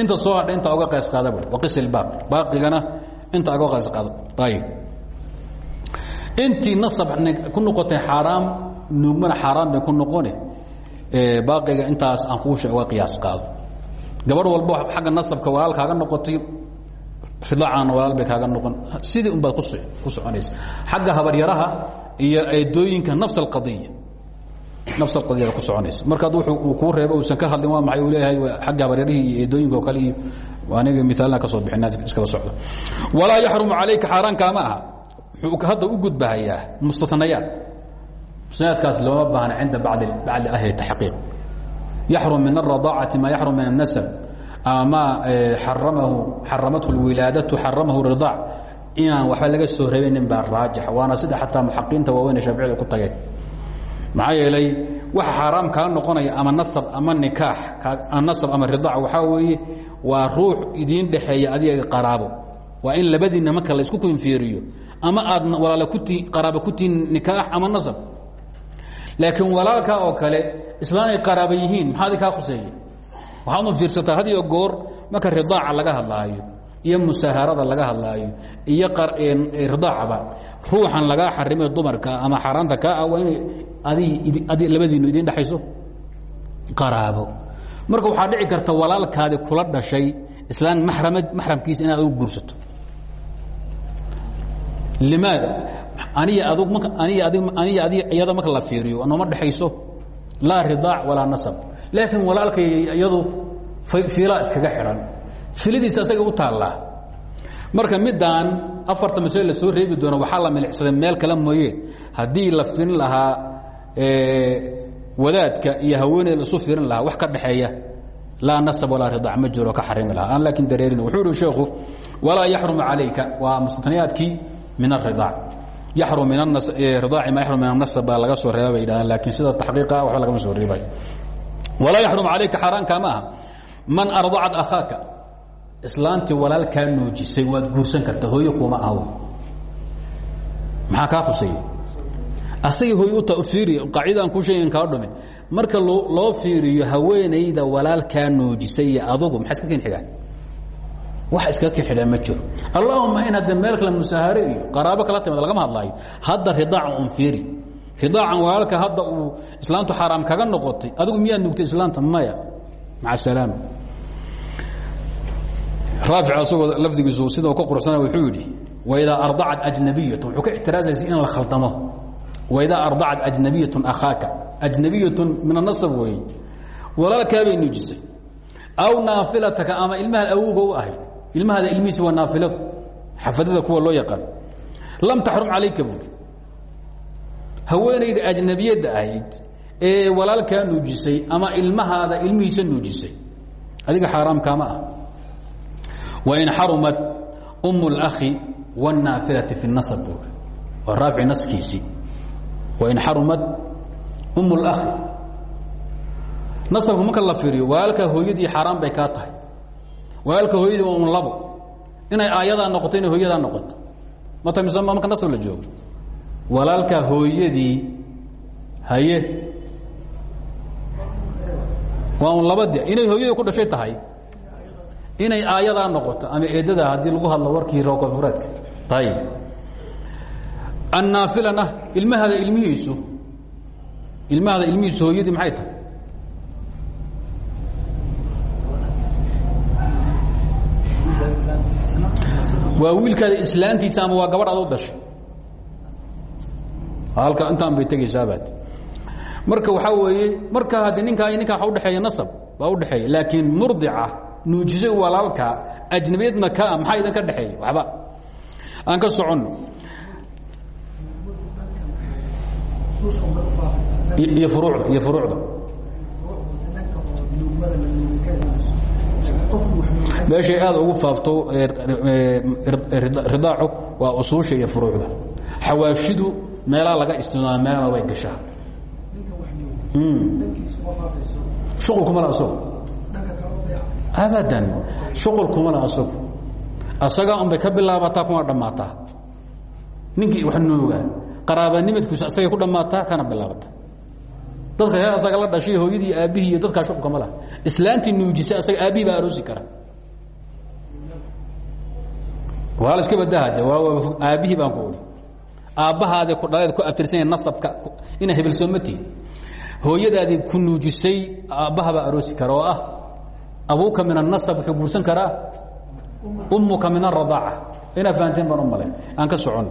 [SPEAKER 1] inta soo hadha inta oga qays qaada waqis ilbaaqi baaqigana inta oga qays qaado ayib intii nasab ku noqotay xaaraam nuugmana xaaraan bay ku noqone baaqiga intaas aan kuusha uga qiyaas qaado. Gabadh walbo xagga nasabka walaal kaaga noqotay ridaacaana walaal bay kaaga noqon. Sidii un baad ku soconaysa. Xagga habaryaraha iyo eedooyinka nafs alqadiya nafsaadiyada ku soconaysa. Markaad uu kuu reebo uusan ka hadlin waa maxay uu leeyahay? Xagga bareerihii iyo eedooyinka oo kale iyo aniga mithaalna ka soo bixina iskaba socda. Walaa yaxrumu calayka xaaraankaama aha. Wuxuu hadda u gudbahayaa mustatnayaad musnadkaas looma baahna cinda bacdi ahli taxqiiq. Yaxrum min alradaacati maa yaxrum min annasab. Ama aramahu xaramathu lwilaadatu xaramahu ridaac inaan waxba laga soo reebaynin baa raajix waana sida xataa muxaqiinta waaweyn ee shaaficida ku tageen maxaa yeelay waxa xaaraam kaa noqonaya ama nasab ama nikaax nasab ama ridaac waxaa weeye waa ruux idiin dhexeeya adiga qaraabo. Waa in labadiinna marka la isku konfiiriyo ama aad walaala kuti qaraaba ku tihiin nikaax ama nasab. Laakiin walaalkaa oo kale islaanay qaraaba yihiin maxaadi kaa khuseeye waxaad u fiirsataa had iyo goor marka ridaaca laga hadlaayo iyo musaaharada laga hadlaayo iyo ridaacaba ruuxan lagaa xarimay dumarka ama xaaraanta kaa ah waa inay adi labadiinu idiin dhexayso? Qaraabo. Marka waxaa dhici karta walaalkaadi kula dhashay islaan maxramad maxramkiisa inaad ugu guursato. Limaada? Mk aniya adig aniya adig iyada marka la fiiriyo nooma dhexayso? Laa ridaac walaa nasab. Laakiin walaalkay iyadu fiilaa iskaga xidhan filadiisa asaga u taallaa marka midaan afarta masle la soo reebi doono waxaa la milicsaday meel kale mooye. Haddii la firin lahaa wadaadka iyo haweeneyda lasu firin lahaa wax ka dhexeeya laa nasab walaa ridaac ma jiro ka xarimi lahaa. Aan laakiin dareerin wuxuu ihi sheekhu walaa yaxrumu calayka waa mustanayaadkii min aridaac yaxrum min ridaaci ma yaxrum min anasab baa laga soo reeba bay yidhahdeen laakiin sida taxqiiqa ah waxba lagama soo reebay. Walaa yaxrum calayka xaaraanka ma aha. Man ardacat akhaaka islaantii walaalkaa nuujisay waad guursan karta hooyo kuuma aha wy maxaa kaa khuseeye asagii hooy u fiiri qaacidaan kuu sheegin kaa dhumin marka loo fiiriyo haweenayda walaalkaa nuujisay iyo maxaa iska xigaan wax iskaga ken xidhaan ma jiro. Allahuma in hadda meel kale musaahare qaraabo kala timid lagama hadlaayo hadda ridaaca un fiiri. Ridaacan walaalka hadda islaantu xaaraam kaga noqotay adigu miyaad nuugtay islaanta? Maya. Maca salaama raafic asagoo lafdigiisu sida ka quruxsana wuxuu yidhi waidaa ardacat ajnabiyatun wuxuu ka ixtiraazaysa in la khaldamo. Waidaa ardacat ajnabiyatun akhaaka ajnabiyatun min anasab weeye. Walaalkaabay nuujisay. Aw naafilataka ama ilmahaad awowga u ahayd ilmahaada ilmihiisi waa naafiladu xafadada kuwa loo yaqaan. Lam taxrum calayka buuri haweenayda ajnabiyadda ahayd ee walaalkaa nuujisay ama ilmahaada ilmihiisa nuujisay adiga xaaraamkaama ah wain xarumat um اlأkhi wالnaafilati fi الnasb buuri waa raafici naskiisii wain xarumat um اlأkhi nasabka marka la fiiriyo walaalka hooyadii xaaraan bay kaa tahay walaalka hooyadii waa un labo inay aayadaa noqoto inay hooyadaa noqoto mata mise marka nasab la joogo walaalka hooyadii haye waa un labade inay hooyadii ku dhashay tahay inay aayadaa noqoto ama eedada haddii lagu hadlo warkii rookofureedka ayib annaafilana ilmahaada ilmihiisu ilmahaada ilmihiisu hooyadii maxay tahay? Waa wiilkaada islaantiisa ama waa gabadh aad u dhashay halka intaan bay tegaysaabad marka waxaa weeye marka haddii ninkaa ninkaa waa udhexeeya nasab baa udhexeeya laakiin murdica nuujisay walaalka ajnabiyadna kaa maxaa idin ka dhexeeya waxba. Aan ka soconno iyo furuucda iyo furuucda. Meeshay aad ugu faafto ridaacu waa usuusha iyo furuucda. Xawaashidu meelaha laga isticmaala meelana way gashaa. Shuqul kuma la asago abadan shuqul kuma la asago asagaa un bay ka bilaabataa kuna dhammaataa. Ninkii wax nooga qaraabanimadkiisu asagay ku dhammaataa kana bilaabataa. Dadka reer asaga la dhashay hooyadii aabbihii iyo dadkaa shubka ma laha. Islaantii nuujisay asaga aabbihii baa aroosi kara. Waa la iska badaha de aabbihii baan ku ui aabbahaadi ku dhaleed ku abtirsanya nasabka ina hebelsooma tihin hooyadaadii ku nuujisay aabbahabaa aroosi kara oo ah abuuka min anasab wuxuu guursan karaa? Ummuka min aradaaca inaa fahanteen baan u malay. Aan ka socon.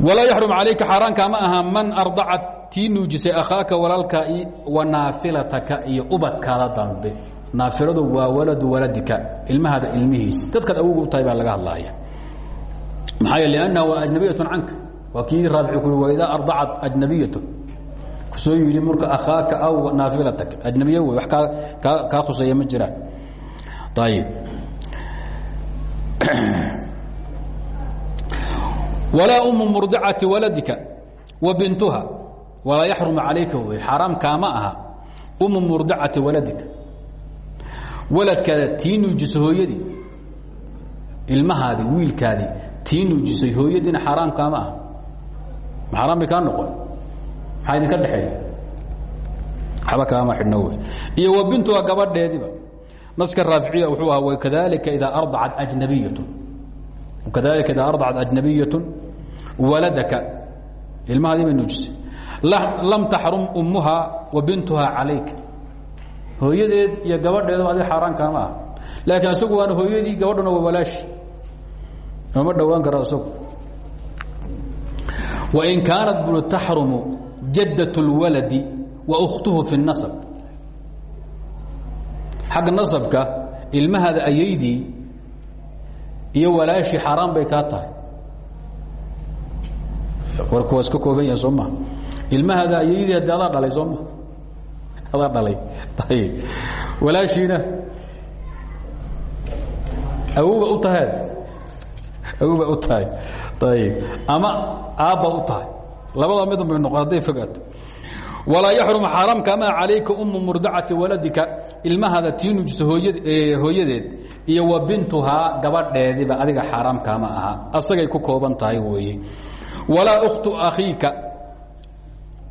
[SPEAKER 1] Walaa yaxrum calayka xaaraanka aha man ardacat tii nuujisay akhaaka walaalka wa naafilataka iyo ubadkaada dambe. Naafiladu waa waladu waladika. Ilmahaada ilmihiis. Dadkaad awogu u tahay laga hadlaaya. Maxaa yeele annaha waa ajnabiyatun canka. Waa kii raabici ku wa idaa ardacat ajnabiyatun ku soo yidhi marka akhaaka aw naafilataka ajnabiye wey wax kaa ma jiraan ayib walaa umu murdicati waladika wa bintuha walaa yaxrumu calayka wey xaaraam kaama aha. Umu murdicati waladika. Waladkaada tii nuujiso hooyadii ilmahaadii wiilkaadii tii nuujisay hooyadiina aha. Xaaraan bay noqon maxaa idinka dhexeeya. Waxba kaama xidhno iyo wa bintuha gabadheediba. Naska raaficiya wuxuu ahaa wakadalika idaa ardacat ajnabiyatu wakadalika idaa ardacat ajnabiyatu waladaka. Ilmahaadii bay nuujisay. Lam taxrum ummuha wa bintuha calayka. Hooyadeed iyo gabadheedaba adi xaaraan kaama ah laakiin isagu waana hooyadii gabadhuna waa walaashi. Ooma dhowaan karo isagu wain kaanat bnu taxrumu jaddaة اlwaladi wa ukhtuhu fi الnasab xagga nasabka ilmahaada ayaydii iyo walaashii xaaraan bay kaa tahay warku waa iska kooban yahay soo ma ilmahaada ayaydii haddi adaa dhalay soo ma adaa dhalay ayb walaashiina awowba u tahay awowba u tahay ayb ama aabba u tahay labada midun bay noqon hadday fogaato. Walaa yaxrumu xaaraam kamaa umu murdacati waladika ilmahaada tii nuujisa hooyadeed iyo wa bintuhaa gabadheediba adiga xaaraam kaama aha. Asagay ku kooban tahay walaa ukhtu akhiika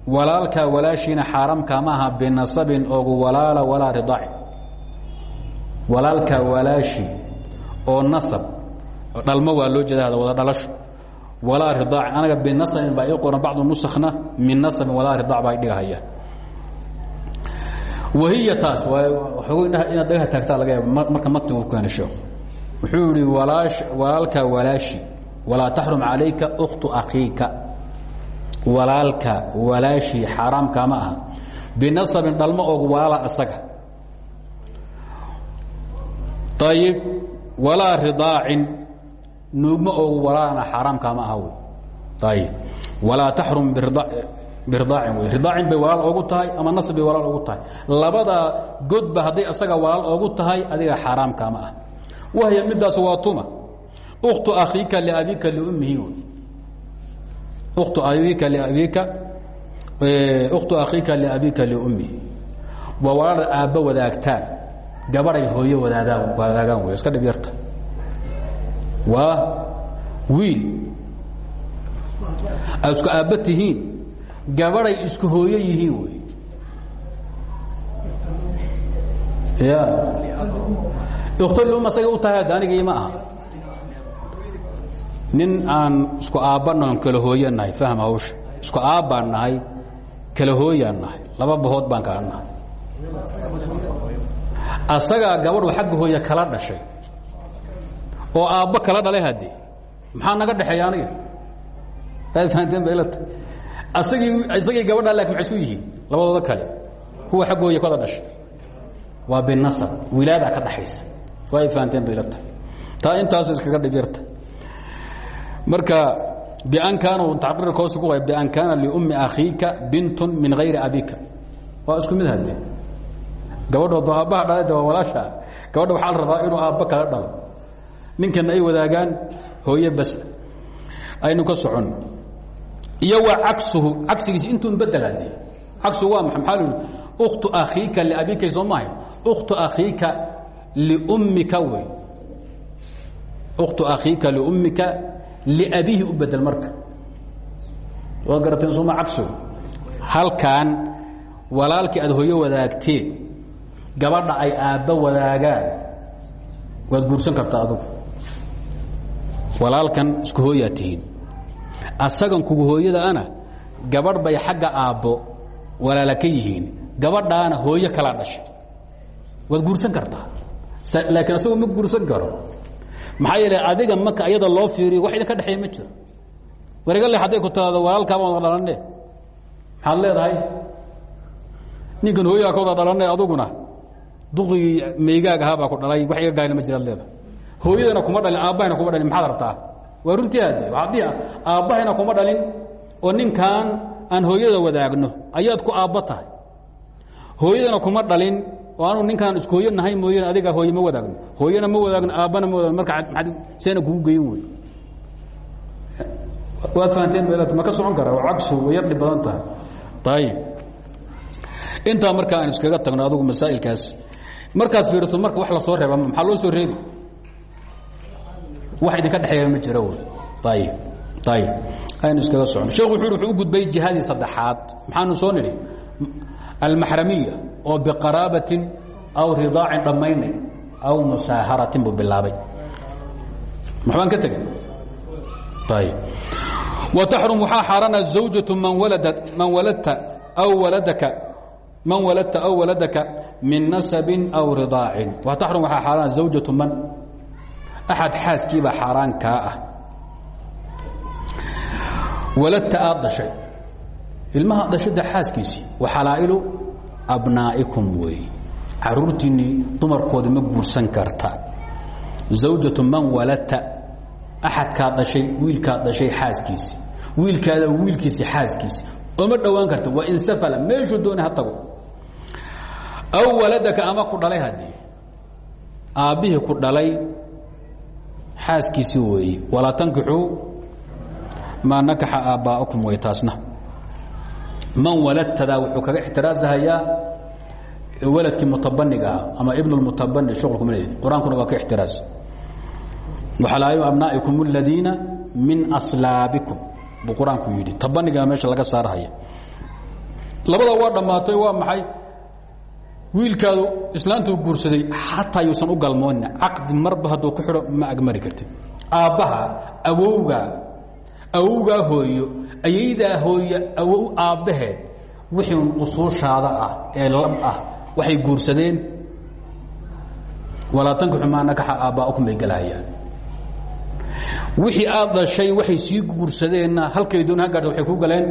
[SPEAKER 1] walaalkaa walaashiina xaaraam kaama aha binasabin ogu walaala walaa ridaaci walaalkaa walaashi oo nasab dhalmo waa loo jeeda wada dhalasho walaa ridaac anaga binasabin baa ii qoran bacdu nusakna min nasabin walaa ridaac baa dhigahayaan wahiya taas waxoogo inaad dhagaha taagtaa laga yaaba marka matnigu keena sheekhu wuxuu yihi walaash walaalkaa walaashi walaa taxrum calayka ukhtu akhiika. Walaalka walaashii xaaraam kaama aha. Binasabin dhalmo ogu walaala asaga. Ayib walaa ridaacin nuugmo ogu walaalana xaaraam kaama aha wy ayib walaa taxrum biridaacin wey walaal oogu tahay ama nasab bay walaal oogu tahay. Labada godba hadday asaga walaal oogu tahay adiga xaaraam kaama ah. Wahya midaas waa tuma. Ukhtu akhiika liabika liummihi wy ukhtu abika liabika ukhtu akhiika liabika liummihi waa walaal aabba wadaagtaan. Gabaday hooyo wadaagaan wey iska dhib waa wiil. Aad isku aabba tihiin. Gabaday isku hooyo yihiin wey. Ya. Uktlum asaga u tahay ad anigii ma aha. Nin aan isku aabbanaon kala hooya nahay fahm hawsha. Isku aabbaan nahay kala hooyaan nahay. Laba bahood baan kala nahay. Asagaa gabadhu xagga hooya kala dhashay oo aabbo kala dhalay haddee maxaa naga dhexeeya aniga? Aad fahanteen ba ilata asagii isagii gabadha laakiin maxay isku yihiin labadooda kale. Kuwa xagga hooya kada dhashay. Waa binasab wilaadaa ka dhaxaysa. Waa ay fahanteen ba ilata taa intaas iskaga dhib yarta. Marka ban kaana taqriirka hoos ku ban kaana liummi akhiika bintun min hayri abika. Waa isku mid hadde gabadhood aabbaha dhalada waa walaasha gabadha waxaa la rabaa inuu aabba kala dhalo ninkana ay wadaagaan hooye bas aynu ka socon. Iyo waa cagsuhu cagsigiis intuun bedel hadde cagsuhu waa maa maxaa l ukhtu akhiika liabika soo maahay ukhtu akhiika liummika wey. Ukhtu akhiika liummika labihi u bedel marka. Waa garateen sooma cagsigu halkan walaalkii aad hooyo wadaagteen gabadha ay aabba wadaagaan waad guursan kartaa adugu walaalkan isku hooyaa asagan kugu hooyada ana gabadh bay xagga aabbo walaala gabadhaana hooyo kalaa dhashay. Waad guursan kartaa. Laakiin asagoo ma guursan karo. Maxaa yeele adiga marka ayada loo fiiriyo wax idinka dhexeeya ma jiro. Wariga le hadday ku tiraado walaalkaaba wada dhalanne. Maxaad ninkan hooyaha ka dhalanne aduguna. Duqigii meygaaga ahaa ku dhalay wax iga gaayna ma jiraad leedahay hooyadana kuma dhalin aabbahayna kuma dhalin maxaad rabtaa? Waa runtii aade haddii aabbahayna kuma dhalin oo ninkan aan hooyada wadaagno ayaad ku aabba hooyadana kuma dhalin oo aanu ninkaan isku hooyo nahay mooyane adiga hooye ma wadaagno. Hooyana ma wadaagno aabbana ma wadaagno marka seena kugu geyin wey waad fahanteen meelad ma ka socon kara oo cagsu way yar dhib badan tahay. Ayib intaa marka aan iskaga tagno adugu masaa'ilkaas markaad fiirto marka wax la soo reeba maxaa loo soo reebi wax idinka dhexeeya ma jiro wey. Ayib ayib aynu iskaga socno. Sheekhu wuxu wuxuu u gudbay jihadii saddexaad. Maxaanu soo nidhi? Almaxramiya oo biqaraabatin aw ridaacin dhammaynay aw musaaharatin buu bilaabay. Maxbaan ka tegey? Ayib wataxrum waxaa xaarana zawjatu man walada man waladta aw waladaka man waladta aw waladaka min nasabin aw ridaacin. Wataxrum waxaa xaarana zawjatu man axad xaaskiibaa xaaraan kaa ah waladta aad dhashay ilmaha dhashada xaaskiisii wa xalaa'ilu abnaa'ikum weeye caruurtiinnii dumarkooda ma guursan karta zawjatu man waladta axadkaad dhashay wiilkaad dhashay xaaskiisi wiilkaada wiilkiisi xaaskiisi ooma dhowaan karta waa insafala meeshuu dooni ha tago aw waladaka ama ku dhalay haddii aabbihii ku dhalay xaaskiisii weeye walaa tankixuu maa nakaxa aabbaa'akum way taasna. Man waladtadaa wuxuu kaga ixtiraasahayaa waladkii mutabaniga ah ama ibn اmutabani shuqlkuma leedi qur'aankuna waa ka ixtiraas waxalaayu abnaa'ikum اladiina min aslaabikum. Buu qur'aanku yidhi tabanigaa meesha laga saarhaya labada waa dhammaatay waa maxay wiilkaadu islaantuu guursaday xataa yuusan u galmoonna. Caqdi marba hadduu ku xidho ma agmari kartid. Aabbaha awowgaa awowgaa hooyo ayaydaa hooyo awow aabbaheed wixii usuushaada ah ee lab ah waxay guursadeen. Walaa tankixu maa nakaxa aabba'akum bay gelahayaan wixii aad dhashay waxay sii guursadeenna halkay doon ha waxay ku galeen.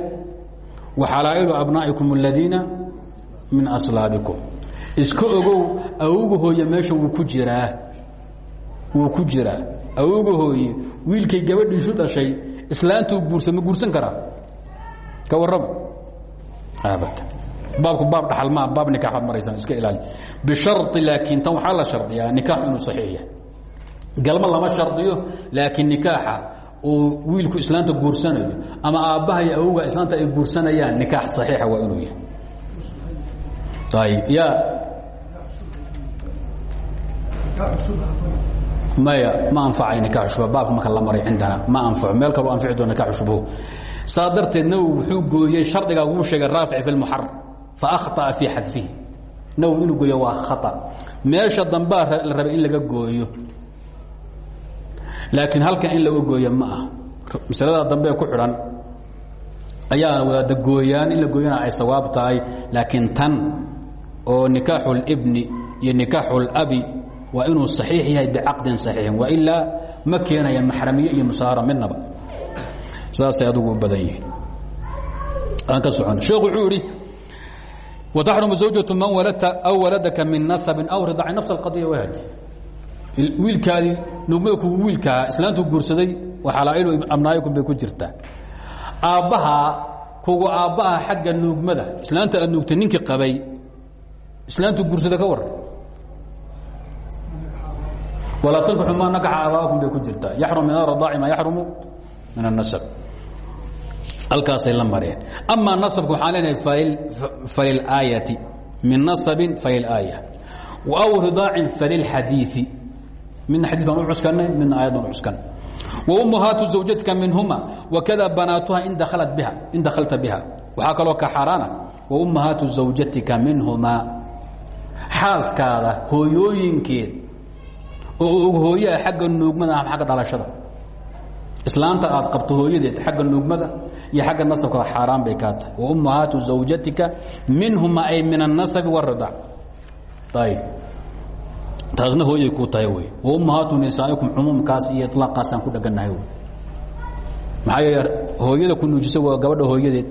[SPEAKER 1] Waxalaa'ilu abnaa'ikum aladiina min aslaabikum iska ogow awowga hooye meesha wuu ku jiraa. Wuu ku jiraa. Awowga hooye wiilkay gabadhiisu dhashay islaantuu guursa ma guursan karaa? Ka warrama baabku baab dhaxal maa baab nikaaxaad maraysan iska ilaali. Bishari laakiin tan waxaa la shardiyaa nikaax inuu saxiix yahay galma lama shardiyo laakiin nikaaxa uu wiilku islaanta guursanayo ama aabbaha iyo awowga islaanta ay guursanayaan nikaax saxiixa waa inuu yahay. Ya maya ma anfacay nikaax shubha baabka marka la maray cindana ma anfaco meel kaloo anfici doon nikaax shubhu saa darteed nawowi wuxuu gooyey shardigaa wuu sheegay raafic fi lmuxaram faahطa'a fii xadfihi nawowi inuu gooyo waa khaa meesha dambaa la rabay in laga gooyo laakiin halkan in laga gooyo ma ah masalada dambe ku xidhan ayaa wadaada gooyaan in la gooyana ay sawaab tahay laakiin tan oo nikaaxu اlbni iyo nikaaxu اlabi waa inuu صaxiix yahay bicaqdin صaxiixin wailaa ma keenaya maxramiye iyo musaahara midnaba. Saasay adugu u badan yihiin. Aan ka socon sheekhu wuxuu idhi wataxrumu zawjatu man waladta aw waladaka min nasabin aw ridaci nafs alqadiya wahdi wiilkaadii nugmada kugu wiilkaa islaantuu guursaday waxalaa'ilu abnaayikum bay ku jirtaa. Aabbaha kugu aabbaha xagga nuugmada islaanta aad nuugtay ninkii qabay islaantuu guursada ka waran walaa tankaxu maa nakaxa abaakum bay ku jirtaa. Yaxrum min aradaaci maa yaxrumu min anasab halkaasay la mareen. Amaa nasabka waxaan leenahay falilaayati min nasabin falilaaya aw ridaacin falilxadiii midna xadii baan u cuskanay midna aayad baan u cuskan waummahaatu zawjatka minhuma wakada banaatuha in dakhalta biha. Waxaa kaloo ka xaaraana waummahaatu zawjatika minhumaa. Xaaskaada hooyooyinkeed oo hooyaa xagga nuugmada ama agga dhalashada islaanta aad qabto hooyadeed xagga nuugmada iyo xagga nasabka xaaraan bay kaa tahay wa ummahaatu zawjatika minhuma ay min الnasabi wاridac ayb taasna hooyay kuu tahay wey wa ummahaatu nisaa'ikum cumuumkaas iyo ilaaqaasaan ku dheganahay maxaa yeele hooyada ku nuujisa waa gabadha hooyadeed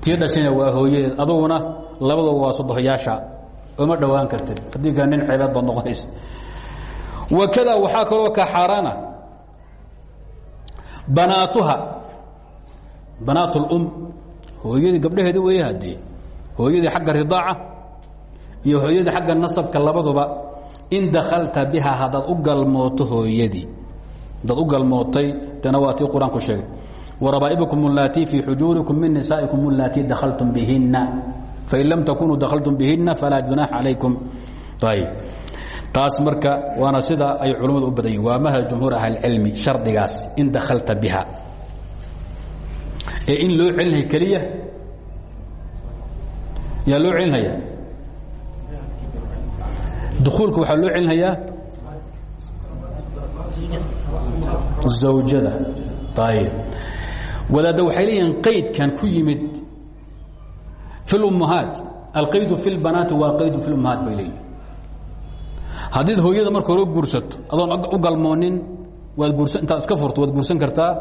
[SPEAKER 1] tii dhashayna waa hooyadeed aduguna labadooba waa sodohoyaasha oma dhowaan kartid haddii kale nin ceebeed baad noqonaysa wakada waxaa kaloo ka xaaraana banaatuha banaat اlum hooyadii gabdhaheedi wey hadee hooyadii xagga ridaaca iyo hooyadii xagga nasabka labaduba in dakalta biha haddaad u galmooto hooyadii haddaad u galmootay dana waa tii qur-aanku sheegay warabaa'ibukum اlaatii fii xujuurikum min nisaa'ikum اlaatii dakaltum bihina fain lam takunuu dakaltum bihina falaa junaaxa calaykum ayb taas marka waana sida ay culammadu u badan yihin waa madhab jumhuur ahlicilmi shardigaas in dakalta biha ee in loo celinaya keliya yaa loo celinaya dukuulka waxaa loo celinayaa zawjada ayb wadaadda waxay leeyihiin qaydkan ku yimid fi اlummahaat alqaydu fi اlbanaati waa qaydu fi اlummahaat bay leeyihin haddiid hooyada marka hore guursato adoon u galmoonin waad guursan intaad iska furto waad guursan kartaa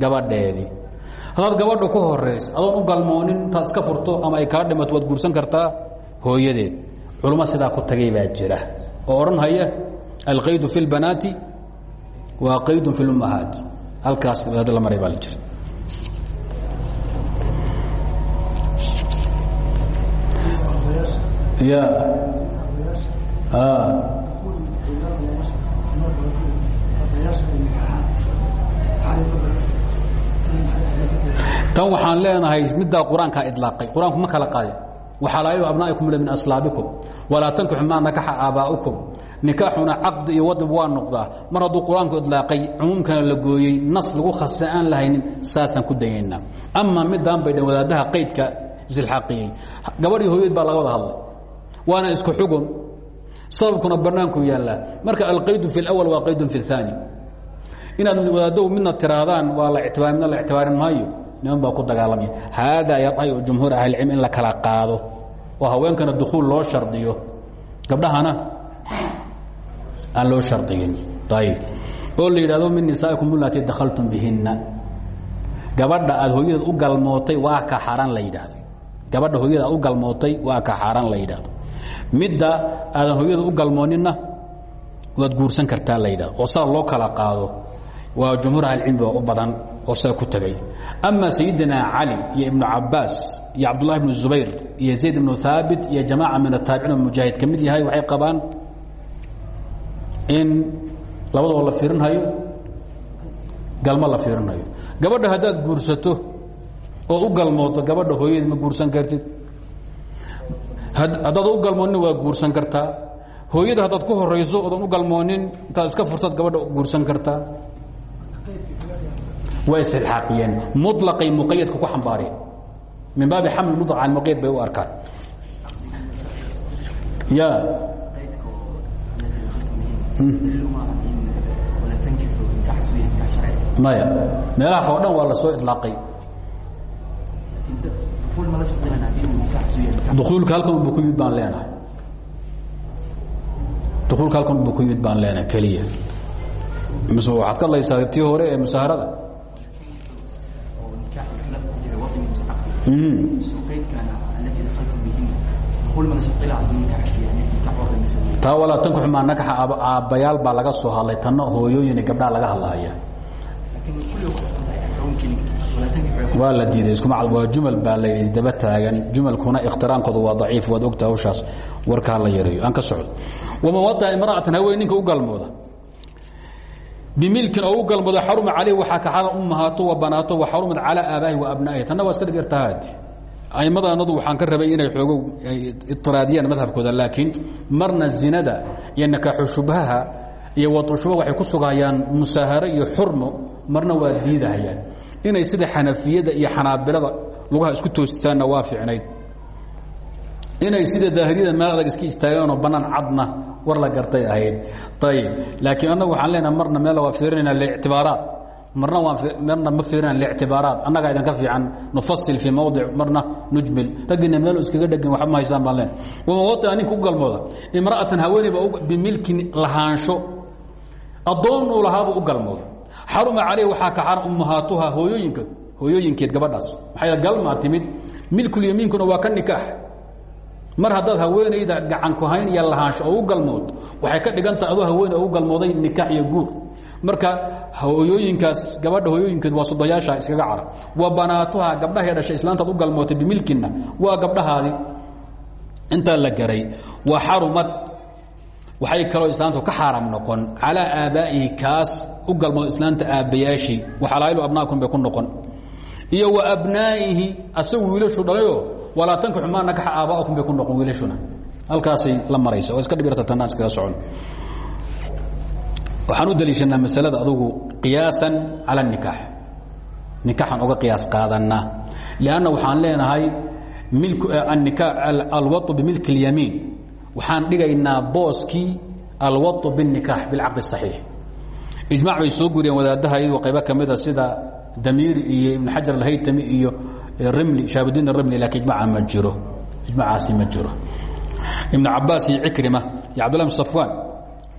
[SPEAKER 1] gabadheedii. Haddaad gabadha ku horaysa adoon u galmoonin intaad iska furto ama ay kaa dhimato waad guursan kartaa hooyadeed. Culummo sidaa ku tagay baa jira. Oo odhanhaya alqaydu fi اlbanaati waa qaydun fi اlummahaat halkaas wadaad la maray baa jira. Ya tan waxaan leenahay middaa qur'aankaa idlaaqay. Qur'aanku ma kala qaadin waxalaayu abnaa'ikum le min aslaabikum. Walaa tankixu maa nakaxa aabbaa'ukum nikaaxuna caqdi iyo wadab waa noqdaa. Mar hadduu qur'aanku idlaaqay cumuumkana la gooyey nas lagu khase aan lahaynin saasaan ku dayaynaa. Amaa midaan bay dhan wadaadaha qaydka isilxaaqiyey gabadhii hooyad baa laga wada hadlay. Waana isku xugun. Sababkuna bannaankuu yaallaa. Marka alqaydu fi اlawal waa qaydun fi اaani inaad wadaaddow midna tiraadaan waa la itibaar midna la ictibaarin maayo niman baa ku dagaalamaya haadaa yadcayu jumhuur ahlicilm in la kala qaado oo haweenkana dukuul loo shardiyo. Gabdhahana aan loo shardigin ayb oo la yidhahdo min nisaa'ikum ulati dakhaltum bihinna. Gabadha aad hooyadeed u galmootay waa ka xaaraan la yidhaahdo. Gabadha hooyada aad u galmootay waa ka xaaraan la yidhaahdo. Midda aadan hooyada u galmooninna waad guursan kartaa la yidhahdo oo saa loo kala qaado. Waa jumhuur ahlicilmi baa u badan oo saa ku tegay ama sayidina cali iyo ibnu cabaas iyo cabdullahi bnu zubayr iyo zayd ibnu haabit iyo jamaaca min ataabiciin oo mujaahid. Ka yahay waxay qabaan in labadoo la fiirinhayo galmo la fiirinayo. Gabadha haddaad guursato oo u galmooto gabadha hooyadeed ma guursan kartid. Haddaad u galmoonin waa guursan kartaa. Hooyada haddaad ku horayso oodan u galmoonin intaad iska furtaad gabadha guursan kartaa way istilxaaqiyeen mulaqay muqayadka ku xambaareen. Min baabi xamli mulaq can muqayad bay u arkaan. Ya. Maya. Meelaha kao dhan waa la soo ilaaqay dukuulka halkan unba ku yimid baan leenahay. Dukuulka halkan unba ku yimid baan leenahay keliya. Mise waxaad ka hadlaysaa tii hore ee musaharada taa walaa tankuxu maa nakaxa aabbayaal baa laga soo hadlay tanna hooyooyin gabdhaha laga hadlahaya waa la diiday iskuma waa jumal baa la yidhi isdaba taagan. Jumalkuna ikhtiraamkooda waa daciif waad ogta hawshaas. Warkaa la yareeyo. Aan ka socdo. Waman wadaca imra'atan haween ninka u galmooda bimilkin oo u galmooda xaruma caleyh waxaa ka xaran ummahaato wa banaato wa xarumat calaa aabaahi wa abnaa'ihi. Tanna waa iska dhigirtahaadi aimadaanadu waxaan ka rabay inay xoogow itiraadiyaan madhabkooda laakiin marna zinada iyo nikaaxu shubhaha iyo watushuba waxay ku sugayaan musaaharo iyo xurmo marna waa diidahayaan. Inay sida xanafiyada iyo xanaabilada lugaha isku toositaanna waa fiicnayd inay sida daahiriyada meel adag iska istaageenoo bannaan cadna war la gartay ahayd. Ayib laakiin annagu waxaan leenaha marna meel waa fiirinayna lictibaaraat marna waan marna ma fiirinayna lictibaaraat annagaa idinka fiican. Nufasil fii mawdic. Marna nujmil. Raggiina meel iskaga dhegan waxba ma haysaan baan leenahay. Waman waطica ninka u galmooda. Imra'atan haweeneyba bimilkin lahaansho. Addoon uu u galmooda xaruma caleyh waxaa ka xaran ummahaatuha hooyooyinkeed hooyooyinkeed gabadhaas. Maxaa galmaa timid? Milkulyamiinkuna waa ka nikaax mar haddaad haweenayda gacan kuhayn iyo lahaansho oo u galmood waxay ka dhigantaha adoo haweeney oo galmooday nikaax iyo guur. Marka hooyooyinkaas gabadha hooyooyinkeed waa sudayaasha iskaga cara. Wa banaatuha gabdhahay dhashay islaantaad u galmootay bimilkina waa gabdhahaadii intaa la garay wa xarumad waxay kaloo islaamtu ka xaaraam noqon. Calaa aabaa'ihi kaas u galmood islaanta aabbayaashii waxalaa'ilu abnaakum bay ku noqon. Iyo wa abnaa'ihi asagu wiilashu dhalayoo walaa tankixu maa nakaxa aaba'akum bay ku noqon wiilashuna halkaasay la maraysa oo iska dhibirta tanna iskaga socon waxaan u daliishanaa masalada adugu qiyaasan cala nikaax nikaaxan uga qiyaas qaadanaa lianna waxaan leenahay alwau bimilki اlyamiin waxaan dhigaynaa booskii alwau binikaax bilcaqdi الصaxiix ijmac bay soo guriyeen wadaadaha iyadoo qaybo ka mida sida damiiri iyo ibn xajar alhaytami iyo ma jiro. Ijmacaasi ma jiro. Ibn cabaas iyo cikrima iyo cabdullah bn safwaan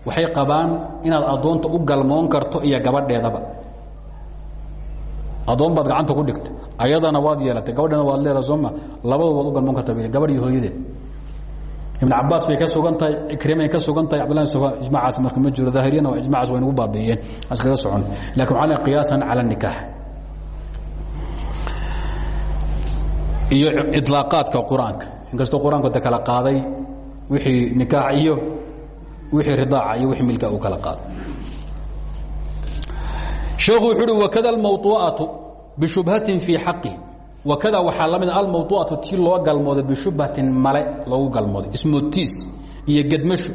[SPEAKER 1] waxay qabaan inaad addoonta u galmoon karto iyo gabadheedaba. Addoon baad gacanta ku dhigtay ayadana waad yeelatay gabadheena waad leedaha sooma labadu waad u galmoon karta gabadh iyo hooyadeed. Ibn cabaas bay ka sugan tahay ikrimay ka sugan tahay abdullah bn safwaan ijmacaas marka ma jiro daahiriyana ijmacaas way nagu baabi'iyeen askaga socon. Lakin waxaa leeyahay qiyaasan cala nikaax iyo ilaaqaadka qur'aanka. Inkastoo qur'aanku de kala qaaday wixii nikaax iyo wixii ridaaca iyo wii milka uu kala qaaday. Sheekhu wuxuu uhi wakada almawuuatu bishubhatin fii xaqi. Wakada waxaa la mid ah, almawuuatu tii loo galmooday bishubhatin male loogu galmooday. Ismootiis iyo gedmashu.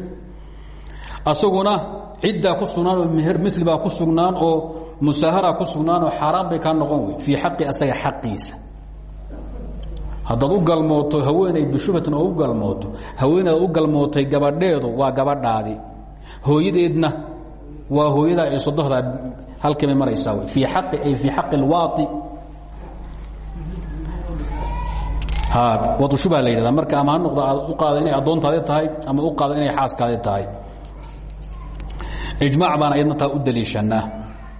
[SPEAKER 1] Asaguna ciddaa ku sugnaan oo meher mil baa ku sugnaan oo musaahara ku sugnaan oo xaaraan bay kaa noqon wey fii xaqi asaga xaqiisa haddaad u galmooto haweenay bishubhatin oo u galmooto haweenaad u galmootay gabadheedu waa gabadhaadii hooyadeedna waa hooyadaa ay sodohdaa halkimay maraysaa w fii xaqi ay fii xaqi اlwaai wadu shubha la yidhahda marka ama ha noqdo aad u qaada inay addoontaadi tahay ama u qaada inay xaaskaadi tahay ijmac baan ayadna taa u daliishanaa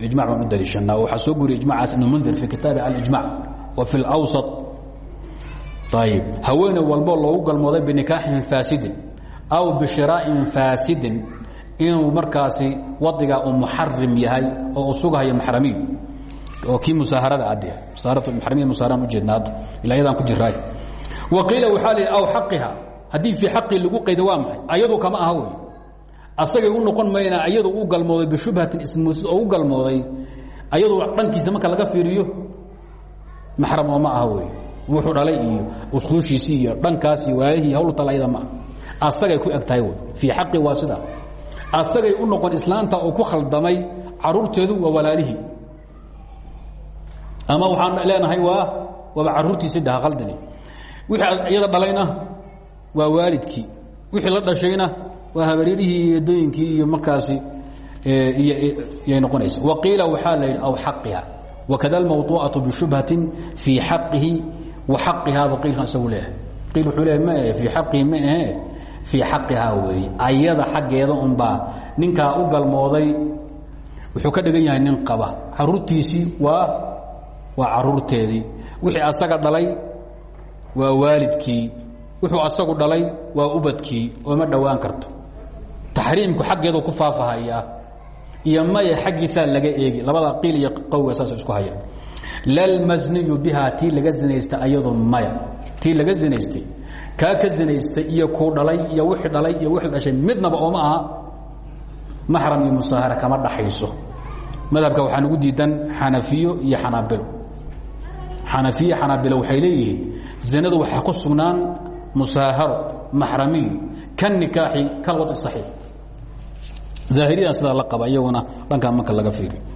[SPEAKER 1] ijmac baan u daliishanaa waxaa soo guriya ijmacaas ibnu mundir fi kitaabi alijmac wa fi اlawsط ayb haweeney walbo loogu galmooday binikaaxin faasidin aw bishiraa'in faasidin inuu markaasi wadigaa uu muxarim yahay oo u sugahayo maxramiy oo kii musaaharada ade musaaramiy musaaraan ujeedna hadda ilaa yadaan ku jiraay wa qiila waxaa la aw xaqiha haddii fii xaqii lagu qayda waa maxay ayadu kama aha wey asagay u noqon mayna ayadu u galmooday bishubhatin ismuusid oo u galmooday ayadu dhankiisa marka laga fiiriyo maxram oo ma aha wey wuxuu dhalay iyo uskuushiisii iyo dhankaas iyo waalihii hawl talayda ma asagay ku eg tahay fii xaqi waa sida asagay u noqon islaanta oo ku khaldamay caruurteedu waa walaalihii ama waxaan leenahay waa waaba caruurtiisi dhaha khaldini wixii iyada dhalayna waa waalidkii wixii la dhashayna waa habaryarihii iyo edooyinkii iyo markaasi yay noqonaysa. Waqiila waxaa la yidhi aw xaqiha. Wakada almawuucaةu bishubhatin fii xaqihi wa xaqihaaba qiilkan isagu leeyahay. Qiil wuxuu leeyahy ma ahe fii xaqihi ma ahe fii xaqihaa weeye ayada xaggeeda unbaa ninkaa u galmooday wuxuu ka dhigan yahay nin qaba. Caruurtiisii waa waa caruurteedii. Wixii asaga dhalay waa waalidkii. Wuxuu asagu dhalay waa ubadkii ooma dhowaan karto. Taxriimku xaggeedu ku faafahaya iyo maya xaggiisaa laga eegi. Labada qiil iyo qowga saas isku haya lalmasniyu bihaa tii laga zinaystay ayadu maya. Tii laga zinaystay kaa ka zinaystay iyo kuu dhalay iyo wixii dhalay iyo wixii dhashay midnaba ooma aha. Maxram iyo musaahara kama dhaxayso. Madhabka waxaa nagu diidan xanafiyo iyo xanaabilo xanafiyo xanaabilo waxay leeyihiin zinadu waxaa ku sugnaan musaaharo maxramiyo ka nikaaxi kal wai saxiix. Aahiriyan sidaa la qaba iyaguna dhankaa laga fiiriyo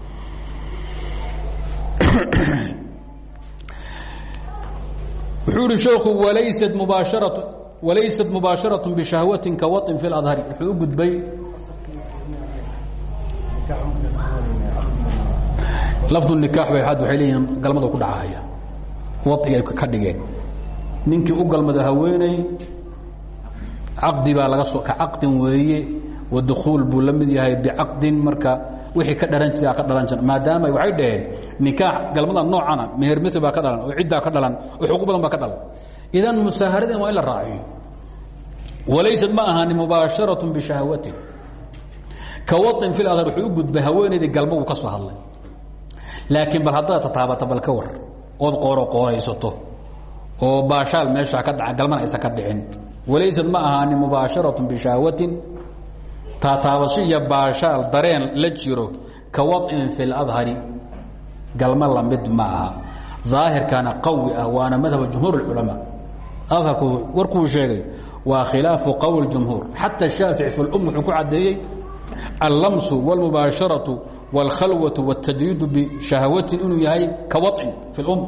[SPEAKER 1] wuxuu ihi sheeku walaysad mubaasharat walaysad mubaasharatun bishahwatin ka wain fi اladhari wuxuu u gudbay lafdu nikaax bay aad waxay leeyihiin galmada ku dhacahaya waiga ay ka dhigeen. Ninkii u galmada haweenay caqdi baa laga soo ka caqdin weeye. Wa dukuul buu la mid yahay bicaqdin marka wixii ka dharan jira ka dharan maadaama waxay dhaheen nikaax galmada noocana meher mitl baa ka dhalan oo ciddaa ka dhalan oo xuquuq badan baa ka dhalan. Idan musaaharadin waa in la raaciyo. Walaysad ma ahaanin mubaasharaة bishahwatin ka wain fi adhar wuxuu u gudbay haweenaydii galma uu ka soo hadlay. Laakiin bal haddaad tataabata bal ka war. Ood qooro qooraysato. Oo baashaal meeshaa ka dhaca galmana aysan ka dhicin. Walaysad ma ahaanin mubaasharaة bishahwatin taataabasho iyo baashaal dareen la jiro ka wain fi اladhari galma lamid ma aha daahirkana qawi ah waana madhab jumhuur اculamaa adharku warkuu sheegay waa khilaafu qowl jumhuur xata shaafici fi lum wuxuu ku cadeeyey allamsu wاlmubaasharaةu wاlkhalwaةu wاtajriidu bishahwatin inuu yahay ka wain fi اlum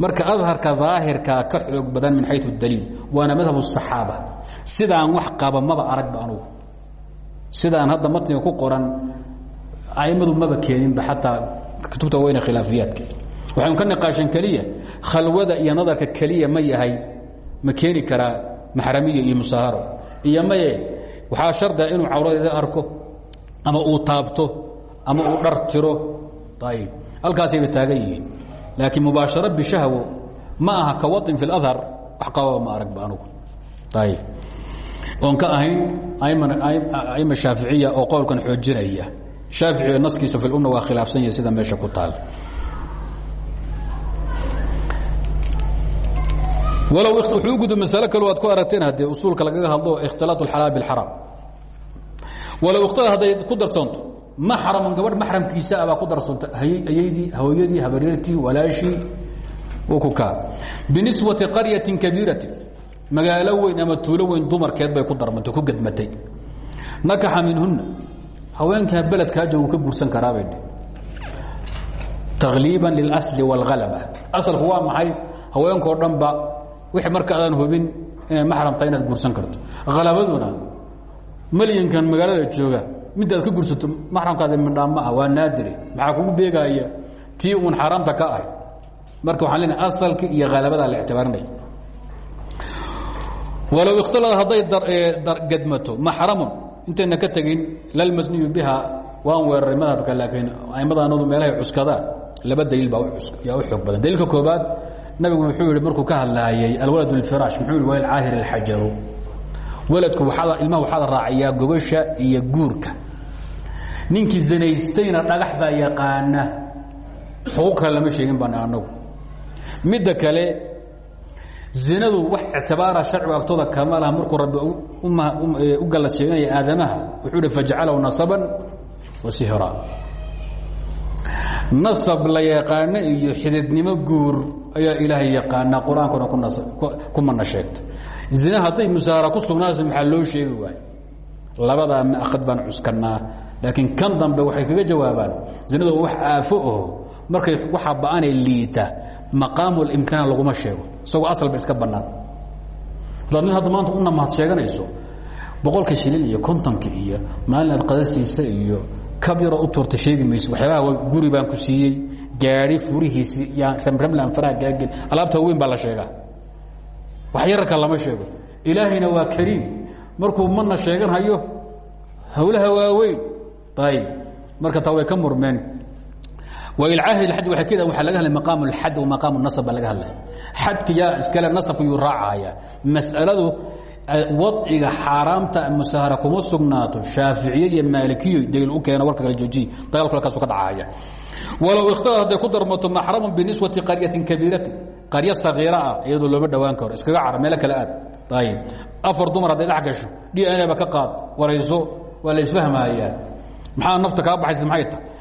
[SPEAKER 1] marka adharka daahirkaa ka xoog badan min xayu daliil waana madhab الصaxaaba sidaan wax qaba maba aragba anugu sidaan hadda matniga ku qoran aimadu maba keeninba xataa kutubta weyne khilaafiyaadka. Waxaynu ka niqaashan keliya khalwada iyo nadarka keliya ma yahay ma keeni karaa maxramiya iyo musaaharo. Iyo maye waxaa shardiga inuu cawradeeda arko ama uu taabto ama uu dhar tiro. Ayib halkaasayba taagan yihiin. Laakiin mubaasharo bishahwo ma aha ka wain fi اladhar wax qababa ma aragba anugu. Ayib oon ka ahayn aima shaaficiya oo qowlkan xoojinaya shaaficiga naskiisa fi lumna waa khilaafsan yahay sida meesha ku taal walow wuxuu u gudub masalo kaloo aad ku aragteen haddee usuulka lagaga hadlo ikhtilaaط اxalaal bاxaraam walow ikhtilad hadday ku darsoonto maxraman gabadh maxramkiisa abaa ku darsoonta ayaydii hooyadii habaryartii walaashii ku kaa binisbati qaryaةi kabiirati magaalo weyn ama tuulo weyn dumarkeed bay ku darmantay ku gedmatay nakaxa minhuna haweenkaa beledkaa joogu ka guursan karaabay takliiba lilasli wاlhalaba asalku waa maxay? Haweenkao dhan ba wixii marka aadan hubin maxramta inaad guursan karto. Halabaduna malyankan magaalada jooga midaad ka guursato maxramkaada midhaa ma ah waa naadire maxaa kugu beegaya? Tii uun xaaraamta ka ahay. Marka waxaan leenahay asalki iyo halabadaa la ictibaarinaya walow ikhtalada hadday gedmato maxramun intayna ka tegin lalmasniyu biha waan weeraray madhabka laakiin aimadaanadu meelahay cuskadaan laba daliil baa yaa u xoog badan daliilka koobaad nabigu muxuu yihi markuu ka hadlaayay alwalad اlfiraash muxuu yihi walcaahir اlxajaru waladku ilmaha waxaa la raacayaa gogasha iyo guurka ninkii zanaystayna dhagax baa yaqaana xuquuq kale lama sheegin baan anagu midda kale zinadu wax ictibaara sharcigu agtooda kama laha. Markuu rabbi u gallad sheeganaya aadamaha wuxuu hi fajcalahu nasaban wa sihra. Nasab la yaqaano iyo xididnimo guur ayaa ilaahay yaqaanaa. Qur'aankuna ku mana sheegta. Zina hadday musaara ku sugnaanaysa maxaa loo sheegi waayo labadaa maakad baan cuskanaa laakiin kan dambe waxay kaga jawaabaan zinadu wax aafo markay waxaa ba'anee liita maqaamulimkaan laguma sheego isagoo asalba iska bannaan. Hadaad nin hadda maanta una mahad sheeganayso boqolka shilin iyo kontonka iyo maalin aad qadasiisa iyo kab yaroo u tuurta sheegi mayso waxyaabaha guri baan ku siiyey gaari furihiisi yaan ramramlan faraha gaagel alaabta weyn baa la sheegaa. Wax yararka lama sheego. Ilaahayna waa kariim. Markuu mana sheegan hayo hawlaha waaweyn ayb marka taa way ka murmeen wailcaahid aj waay ka waa laga hadlay maqaam اlxad wamaqaam nasab baa laga hadlaya xadka yaa iskale nasabka yuu raacaya mas'aladu wadciga xaaraamta musahara kuma sugnaato shaaficiye iyo maalikiyo daliil u keena warka kala joojiye dagaalku halkaasu ka dhacaya walow ikhtalad hadday ku darmato maxramu binisbati qaryatin kabiirati qaryo sakiira ah iyadoo looma dhowaan karo iskaga cara meelo kale aad ayib afar dumar hadday dhex gasho d n ba ka qaad warayso waa la isfahmayaa maxaa nafta kaa baxaysa maxay tahay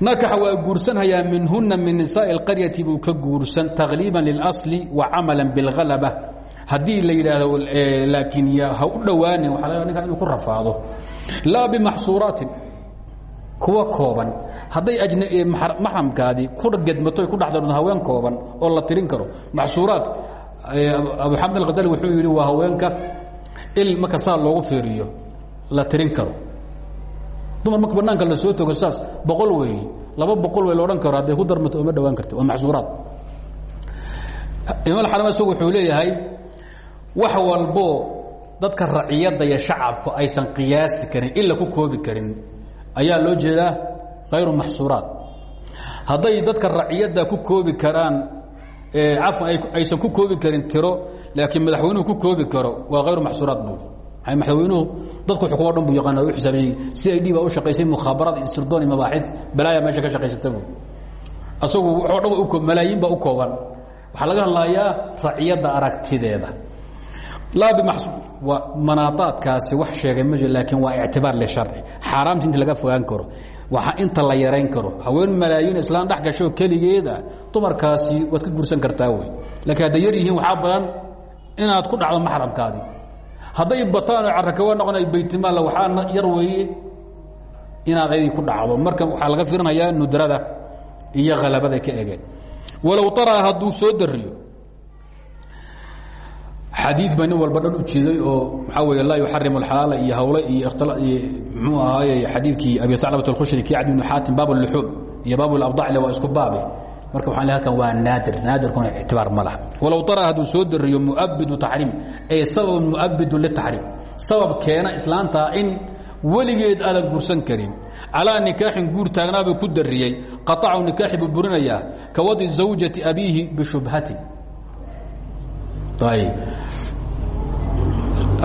[SPEAKER 1] nakaxa waa guursanhayaa minhuna min nisaai اlqaryati buu ka guursan takliiba lilasli wa camala biاlhalaba haddii la yidhaahdo laakiin ha u dhowaanin waxa laga ninkaa inuu ku rafaado. Laa bimaxsuuraatin kuwa kooban. Hadday maxramkaadii ku gedmato ku dhexdardo haween kooban oo la tirin karo. Maxsuuraat abu xamid alkhazali wuxuu yidhi waa haweenka il marka loogu fiiriyo la tirin karo dumar marka banaanka la soo togo saas boqol weeye laba boqol wey la odhan karo hadday ku darmato oma dhawaan karti waa maxsuuraad imaam isagu wuxuu leeyahay wax walboo dadka raciyadda iyo shacabku aysan qiyaasi karin ila ku koobi karin ayaa loo jeedaa hayru maxsuuraat hadday dadka raciyadda ku koobi karaan cafan aysan ku koobi karin tiro laakiin madaxweynuhu ku koobi karo waa hayru maxsuuraat bu madaxweynuhu dadku xukumo dhan bu yaqaana u xisaabiyey si ay dhiba u shaqaysay mukhaabaraad istirdoon iyo mabaaxid balaaya meesha ka shaqaysata bu asagu waxoo dhan u malaayiin baa u kooban. Waxaa laga hadlayaa raciyadda aragtideeda. Manaadaadkaasi wax sheegay ma jiro laakiin waa ictibaar lisharci xaaraamta inta laga fogaan karo waa inta la yarayn karo. Haween malaayiin islaan dhex gasho keligeeda dumarkaasi waad ka guursan kartaa wey. Laakiin hadday yar yihiin waxaa badan inaad ku dhacdo maxramkaadii hadday bataanoo carakawa noqona baytmaal waxaa yar weeye inaad aydi ku dhacdo. Marka waxaa laga firinayaa nudrada iyo halabada ka ege walow taraa hadduu soo dariyo xadiid bay nin walba u jiiday oo waxaa weeye laa yuxarimu alxalaala iyo hawle iyo ikhtilaiyo muxuu ahaaye xadiidkii abi saclabat alkhushri kii cabdi bn xaatim baab luxuum iyo baab labdaacle waa isku marka waxaan halkan waa naadir. Naadirkuna ictibaar ma laha. Walow tara hadduu soo dariyo muabidu taxriim ay sababun muabidu litaxriim sabab keena islaantaa in weligeed aadan guursan karin. Calaa nikaaxin guur taagnaabuu ku dariyey qaطacu nikaaxi buu burinayaa ka wadi zawjati abiihi bishubhatin ayb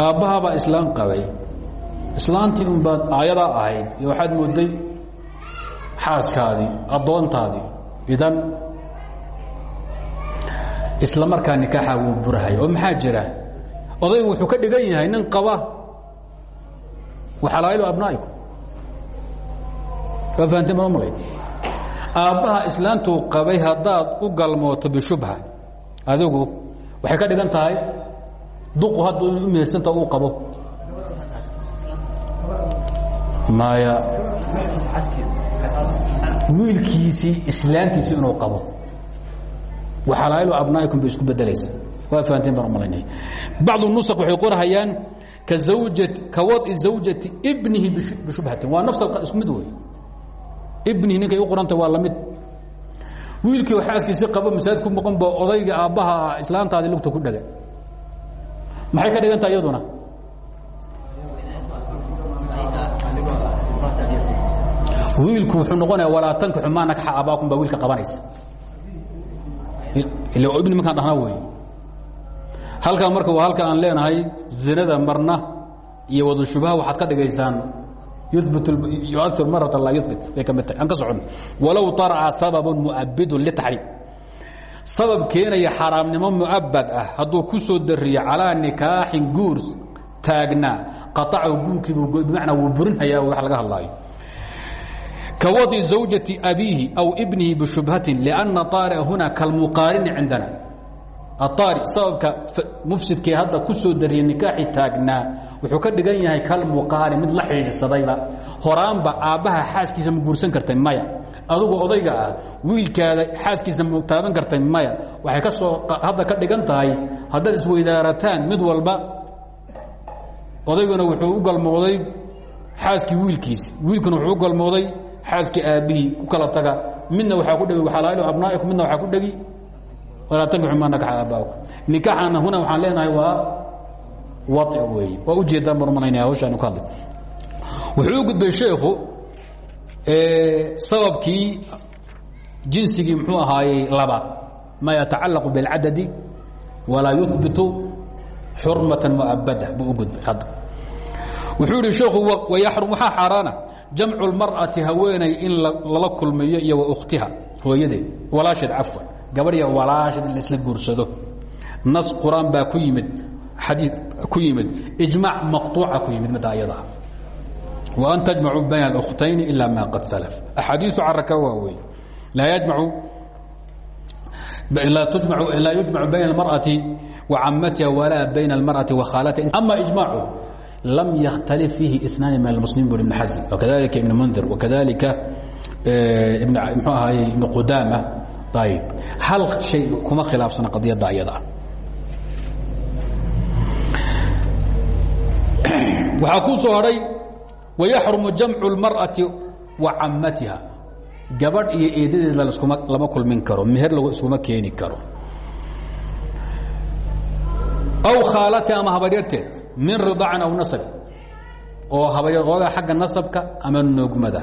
[SPEAKER 1] aabbahabaa islaan qabay. Islaantii un baad aayadaa ahayd iyo waxaad mooday xaaskaadii addoontaadii idan isla markaa nikaaxa wuu burahaya oo maxaa jira? Odaygu wuxuu ka dhigan yahay nin qaba waxalaa'ilu abnaa'ikum. Waa fahanteen baan u malay aabbaha islaantuu qabay haddaad u galmooto bishubha adigu waxay ka dhigan tahay duqu haddu inu umihadsanta uu qabo. Maya wiilkiisii islaantiisi inuu qabo. Waxalaa'ilu abnaa'ikum bay isku bedelaysa waa fahanteen baan u malaynaya bacdu nusq waxay qorahayaan ka zawjati ka wadi zawjati ibnihi bishubhatin waa nafs isku mid wey ibnihi ninkay u qorantay waa la mid wiilkii xaaskiisi qabo masaajid ku boqon ba odayga aabbaha islaantaadii lugta ku dhaga. Maxay ka dhigan taha iyaduna wiilku wuxuu noqonaya walaa tankixu maa nakxa abaakum baa wiilka qabanaysa. Ila ibni markaan dhahnaa wey halkaa marka waa halka aan leenahay zinada marna iyo wada shubaha waxaad ka dhigaysaan yuir marata laa yubit bay ka mid tahay. Aan ka socon. Walow طarca sababun muabidun litaxriim. Sabab keenaya xaaraamnimo muabad ah hadduu ku soo dariyo calaa nikaaxin guur taagnaa qaطacahu guurkiibu bimacnaa wuu burinhayaa wax laga hadlaayo ka wadi zawjati abiihi aw ibnihi bishubhatin lianna طaarica huna kalmuqaarini cindana aari sababka mufsidkee hadda ku soo dariyey nikaaxi taagnaa wuxuu ka dhigan yahay kalmuqaari mid la xidhiidhsadayba horaanba aabbaha xaaskiisa ma guursan kartay maya adugu odayga ah wiilkaada xaaskiisa ma taaban kartay maya waxay ka soo hadda ka dhigan tahay haddaad isweydaarataan mid walba odayguna wuxuu u galmooday xaaskii wiilkiisi wiilkuna wuxuu u xaaskii aabbihii ku kala taga. Midna waxaa ku dhegi waxalaa'ilu abnaa'ikum. Midna waxaa ku dhegi walaa tankixu maa nakaxa aabaakum. Nikaaxana huna waxaan leenahay waa wai weeye. Waa ujeedaan baan u malaynaya hawshaanu ka hadlay wuxuu gudbay sheekhu sababkii jinsigii muxuu ahaayey labaad ma yatacalaqu biاlcadadi walaa yuhbitu xurmata muabada buu u gudbay wuxuu yihi sheekhu wayaxrum waxaa xaaraana jamcu اlmarأati haweenay in lala kulmiyo iyo wa ukhtiha hooyadeed walaasheed cafwan gabadhiya walaasheed in laisla guursado nas qur-aan baa ku yimid xadii ku yimid ijmaac maqطuuca ku yimid midda ayada ah وأn تجمعوا byn الأkhtayن إlا ma qad سلف أxاadiiثu caraka waa wey laa يuجمع byn المرأة وcamatiha وlaa byn المرأة وkhاalتha أma إجmاعه lm ykتلف فيhi اثناaن min المسلمين bu بن حزم وkذلika iبن mنdir وkذلika ibn mxuu ahaay ibnu qudaama ayb hal shay kuma khilaafsana qadiyadda ayada waxaa kuu soo hadhay wayaxrumu jamcu اlmarأati wa camatiha gabadh iyo eedadeed lama kulmin karo meher iskuma keeni karo aw khaalati ama habaryarteed min ridacin aw nasab oo habaryar oogaa xagga nasabka ama noogmada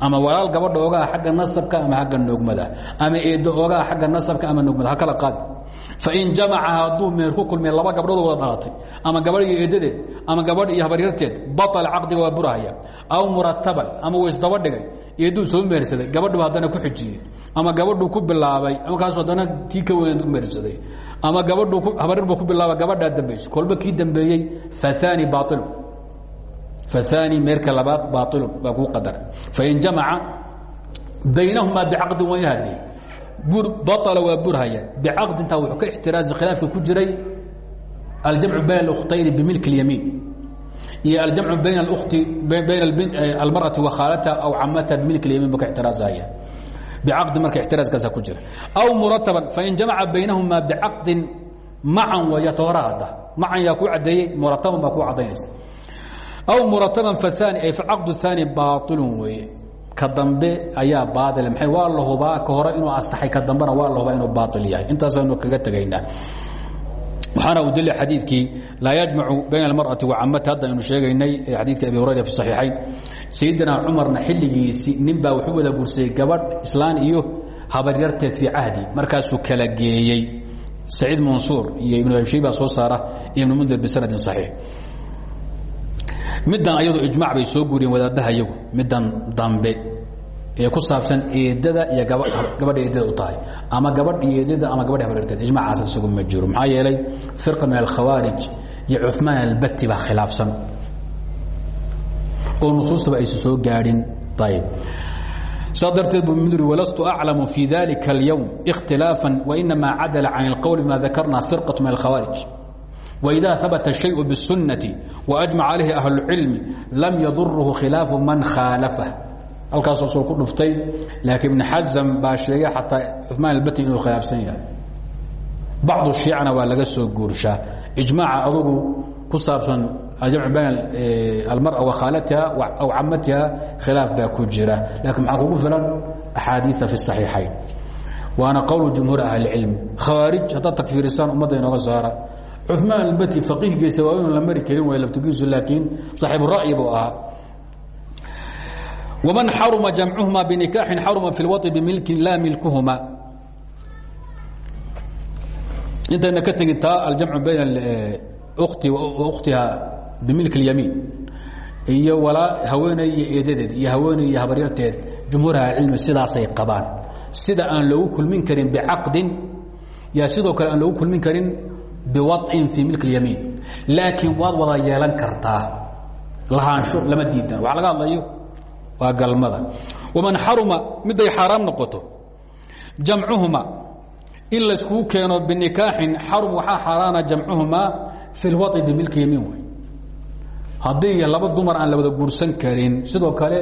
[SPEAKER 1] ama walaal gabadha oogaa xagga nasabka ama agga noogmada ama eedo oogaa xagga nasabka ama noogmada ha kala qaadi. Fain jamaca hadduu meher ku kulmiya laba gabdhood wada dhalatay ama gabadh iyo eedadeed ama gabadh iyo habaryarteed baطala caqdiga waa burahaya aw murataban ama uu isdaba dhigay eeduu soo mehersaday gabadhuba haddana ku xijiyey ama gabadhuu ku bilaabay markaasu haddana tii ka weyn u ama gabadhu habaryarbu ku bilaaba gabadhaa dambayso kolba kii dambeeyey faani bailu faani meerka labaad bailu baa kuu qadara fain jamaca baynahumaa bicaqdin wayahdi baطla waa burhaya bicaqdintaa wuxuu ka ixtiraazi khilaafka ku jiray aljamcu bayn اlukhtayni bimilk اlyamiin iyo aljamcu bayn ti bayn almarأati wa khaalataha aw camataha bimilk اlyamiin buu ka ixtiraazaya bicaqdi marka ixtiraaskaasa ku jira aw murataban fain jamaca baynahumaa bicaqdin macan wayatoorahada macan yaa kuu cadeeyey murataban baa kuu cadaynaysa aw murataban faani ay facaqdu aani baailun weeye ka dambe ayaa baail ma waa la hubaa ka hore inuu asaxay ka dambena waa la hubaa inuu baail yahay intaasaanu kaga tegaynaa waxaana u daliil xadiidkii laa yajmacu bayna almar'ati wacamati hadda aynu sheegaynay xadiidka abi hurayra fi saxiixayn sayidina cumarna xilligiisii nin baa wuxuu wada guursaday gabadh islaan iyo habaryarteed fii cahdi markaasuu kala geeyey saciid mansuur iyo ibnu abishayba soo saara ibnu mundir bisanadin saxiix middan ayadu ijmac bay soo guuriyeen wadaadaha iyagu middan dambe ee ku saabsan eedada iyo gabadha eedada u tahay ama gabadh iyo eedada ama gabadh habareerteed ijmacaas isagu ma jiro maxaa yeelay firqa min alkhawaarij iyo cuثmaan albati baa khilaafsan oo nusuustaba aysa soo gaadhin ayb saa darteed bu mdri walastu aclamu fi dalika اlyowm اkhtilaafa wainamaa cadala can اlqowl bima dakarna firqaة min alkhawaarij وإذا ثبت الشhيء بالسuنة وأجمع عليه أهل العلم لم يضره khلاaف maن khاaلفه halkaasoo soo ku dhuftay laakiin iبن xaزم baa sheegay xataa cثmaan الbti inuu khilaafsan yahay bacض الشhiicna waa laga soo guurshaa إجmاaca adugu ku saabsan aljamc bayn almarأة وkhaalatiha aw camatiha khilaaf baa ku jira lakiin maxaa kugu filan أxaadiiثa في الصaحيiحayn waana qowl جمهوur أهل العilم khawاariج haddaad takfiirisaan ummadda inooga saara cumaan albati faqiihgiisa waa inu la mari karin way laftigiisu laakiin saaxiibu ra'yi buu ahaa. Waman xaruma jamcuhuma binikaaxin xaruma fi lwaطi bimilkin laa milkuhuma. Intayna ka tegin taa aljamcu bayna ukti wa ukhtiha bimilk اlyamiin iyo walaa haweeney iyo eedadeed iyo haweeney iyo habaryarteed jumhuur ahlicilmi sidaasay qabaan. Sida aan loogu kulmin karin bicaqdin yaa sidoo kale aan loogu kulmin karin biwain fii milk اlyamiin laakiin waad wada yeelan kartaa. Lahaansho lama diidan. Waxa laga hadlayo? Waa galmada. Waman xaruma miday xaaraam noqoto jamcuhuma in layskugu keeno binikaaxin xarum waxaa xaaraana jamcuhumaa fi lwaطi bimilk yamiin wey haddii laba dumar aan la wada guursan karin sidoo kale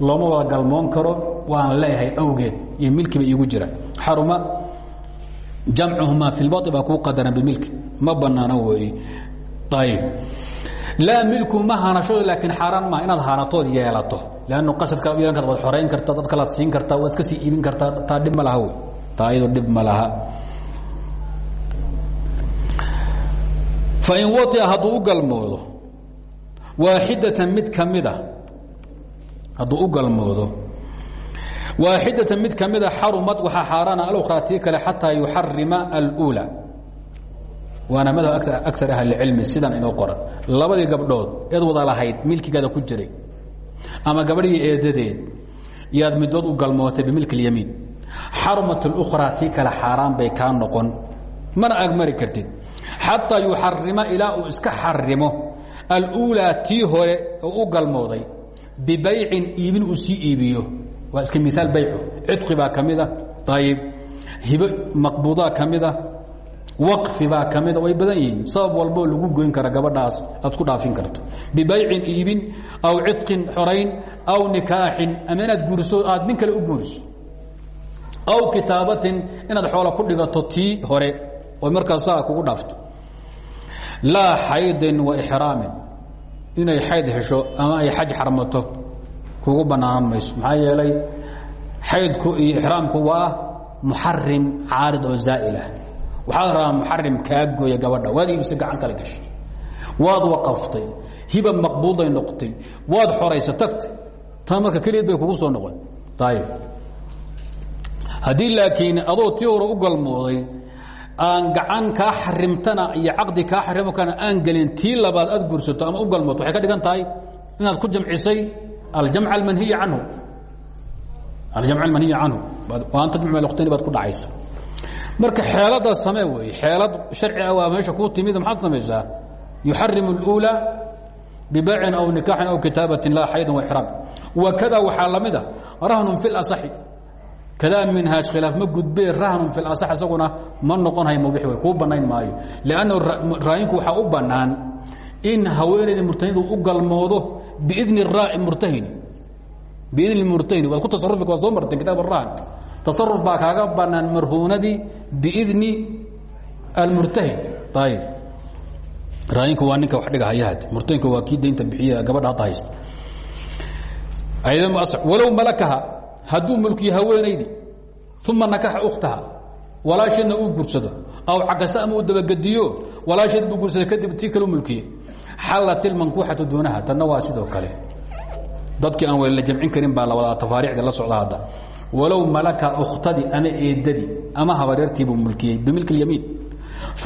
[SPEAKER 1] looma wada galmoon karo waan leeyahay awgeed iyo milkiba iigu jira. Xaruma jamcuhumaa fi lbai baa kuu qadaran bimilki. Ma banaana weeye. Ayb laa milku ma hanashado laakiin xaaraan maa inaad hanatood yeelato. Lannu qasadka yeelan karta waad xorayn karta dad kalaad siin kartaa waad iska sii iibin kartaa taa dhib ma laha wey taa iyado dhib ma laha. Fain waطia hadduu u galmoodo waaxidatan mid ka mida hadduu u galmoodo waaxidata mid ka mida ah xarumad waxaa xaaraana alkhraa tii kale xataa yuxarima alula waana madhab aar ahlicilmi sidan inoo qoran. Labadii gabdhood eed wada lahayd milkigaada ku jiray. Ama gabadhii eedadeed yaad midood u galmootay bimilk اlyamiin xarmat اlkhraa tii kale xaaraan bay kaa noqon. Mana agmari kartid. Xataa yuxarima ilaa uu iska xarimo aluulaa tii hore oo u bibaycin iibin sii iibiyo waa iska miaal baycu. Cidqi baa ka mida ayib hibo maqbuudaa ka mida waqfi baa ka mida way badan yihiin. Sabab walboo lagu goyn kara gabadhaas. Aad ku dhaafin karto. Bibaycin iibin aw cidqin xorayn aw nikaaxin. Ama inaad guuriso aad nin kale u guuriso. Aw kitaabatin inaad xoola ku dhigato tii hore. Oo markaas saa kugu dhaafto. Laa xaydin wa ixraamin. Inay xayd hesho ama ay xaj xarmato kugu bannaanan mayso. maxaa yeelay xaydku iyo ixraamku waa muxarim caarid oo zaa'ila. waxaad rabaa muxarim kaa gooya gabadha. waad iibisa gacan kale gashay. waad waqaftay. hiba maqbuuday noqotay. waad xoraysa tagtay. taa marka keligeed bay kugu soo noqon. ayib haddii laakiin adoo tii hore u galmooday aan gacan kaa xarimtana iyo caqdi kaa xarimo kana aan gelin tii labaad aad gursato ama u galmooto waxay ka dhigan tahay inaad ku jamcisay aljamc almanhiy canhu aljamc almanhiy canhu an tajmac malktayni baad ku dhacaysa marka xeelada samee wey xeelad sharci ah waa meesha kuu timid maxaad samaysaa yuxarimu اlأuulى bibaycin aw nikaaxin aw kitaabatin laa xaydan waxraam wakada waxaa lamid a rahnun fi اlaصaxi kadaa minhaaj khilaaf ma gudbee rahnun fi اlaصax isaguna ma noqonhay mubix wey kuu bannayn maayo lanno raayinku waxaa u bannaan in haweenayda murtahinidu u galmoodo biidni raaci murtahini biidni murtahini waad ku tasarufi waad soo marteen kitaab arahan tasaruf baa kaaga bannaan marhuunadii biidni almurtahin. Ayib raayinku waa ninka wax dhiga hayahad murtahinka waa kii daynta bixiya gabadha hadda haysta. Walow malakaha hadduu mulkiyo haweenaydii uma nakaxa ukhtaha walaasheedna uu gursado aw cagasa ama uu dabagediyo walaasheed buu gursada kadib tii kale u mulkiye xallat ilmankuuxatu duunaha tanna waa sidoo kale. Dadkii aan wala jamcin karin baa la wadaa tafaariicda la socda hadda. Walow malaka ukhtadii ama eedadii ama habareertiibuu mulkiyey bimilki اlyamiin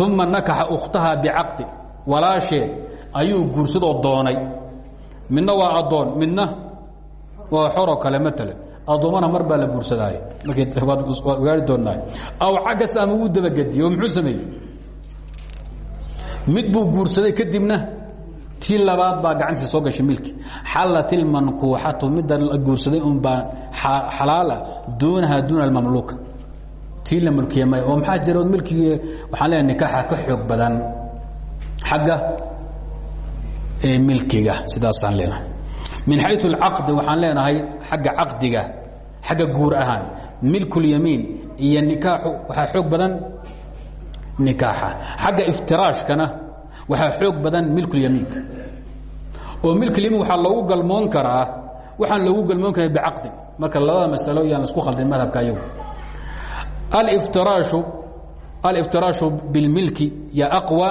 [SPEAKER 1] uma nakaxa ukhtaha bicaqdi walaasheed ayuu guursadoo doonay. Midna waa addoon midna waa xoroo kale maalan addoommana mar baa la guursadaaye. Markwaad gaari doonaa aw cagas ama wuu dabagediye oo muxuu sameeyey? Mid buu guursaday kadibna tii labaad baa gacantii soo gashay milki. Xallat ilmankuuxatu midda la guursaday unbaa xalaala duunaha duuna almamluuka tii la mulkiye may oo maxaa jira milkigii waxaan leeyahay nikaaxa ka xoog badan. Xagga milkiga sidaasaan leenahay. Min xayu اlcaqdi waxaan leenahay xagga caqdiga xagga guur ahaan. Milk اlyamiin iyo nikaaxu waxaa xoog badan nikaaxa. Xagga iftiraashkana waxaa xoog badan milk اlyamiinka oo milk اlyamiin waxaa loogu galmoon karaa waxaan loogu galmoon karaa bicaqdi marka labada masalo yaan isku khaldin madhabka ayagu alftiraashu alاftiraashu biاlmilki ya aqwى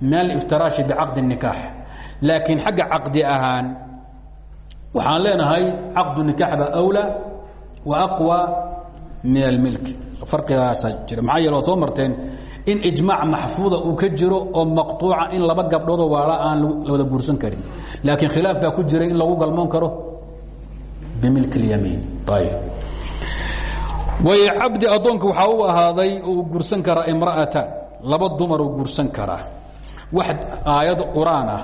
[SPEAKER 1] min aliftiraashi bicaqdi الnikaax laakiin xagga caqdi ahaan waxaan leenahay caqdu nikaax baa awlى wa aqwى min almilki farqigaasa jira maxaa yeele waad soo marteen in ijmaac maxfuuda uu ka jiro oo maqطuuca in laba gabdhoodoo waala aan la wada guursan karin laakiin khilaaf baa ku jiray in lagu galmoon karo bimilk اlyamiin ayb way cabdi addoonka waxaa u ahaaday uu guursan karaa imra'atan laba dumar uu guursan karaa wax aayad qur'aan ah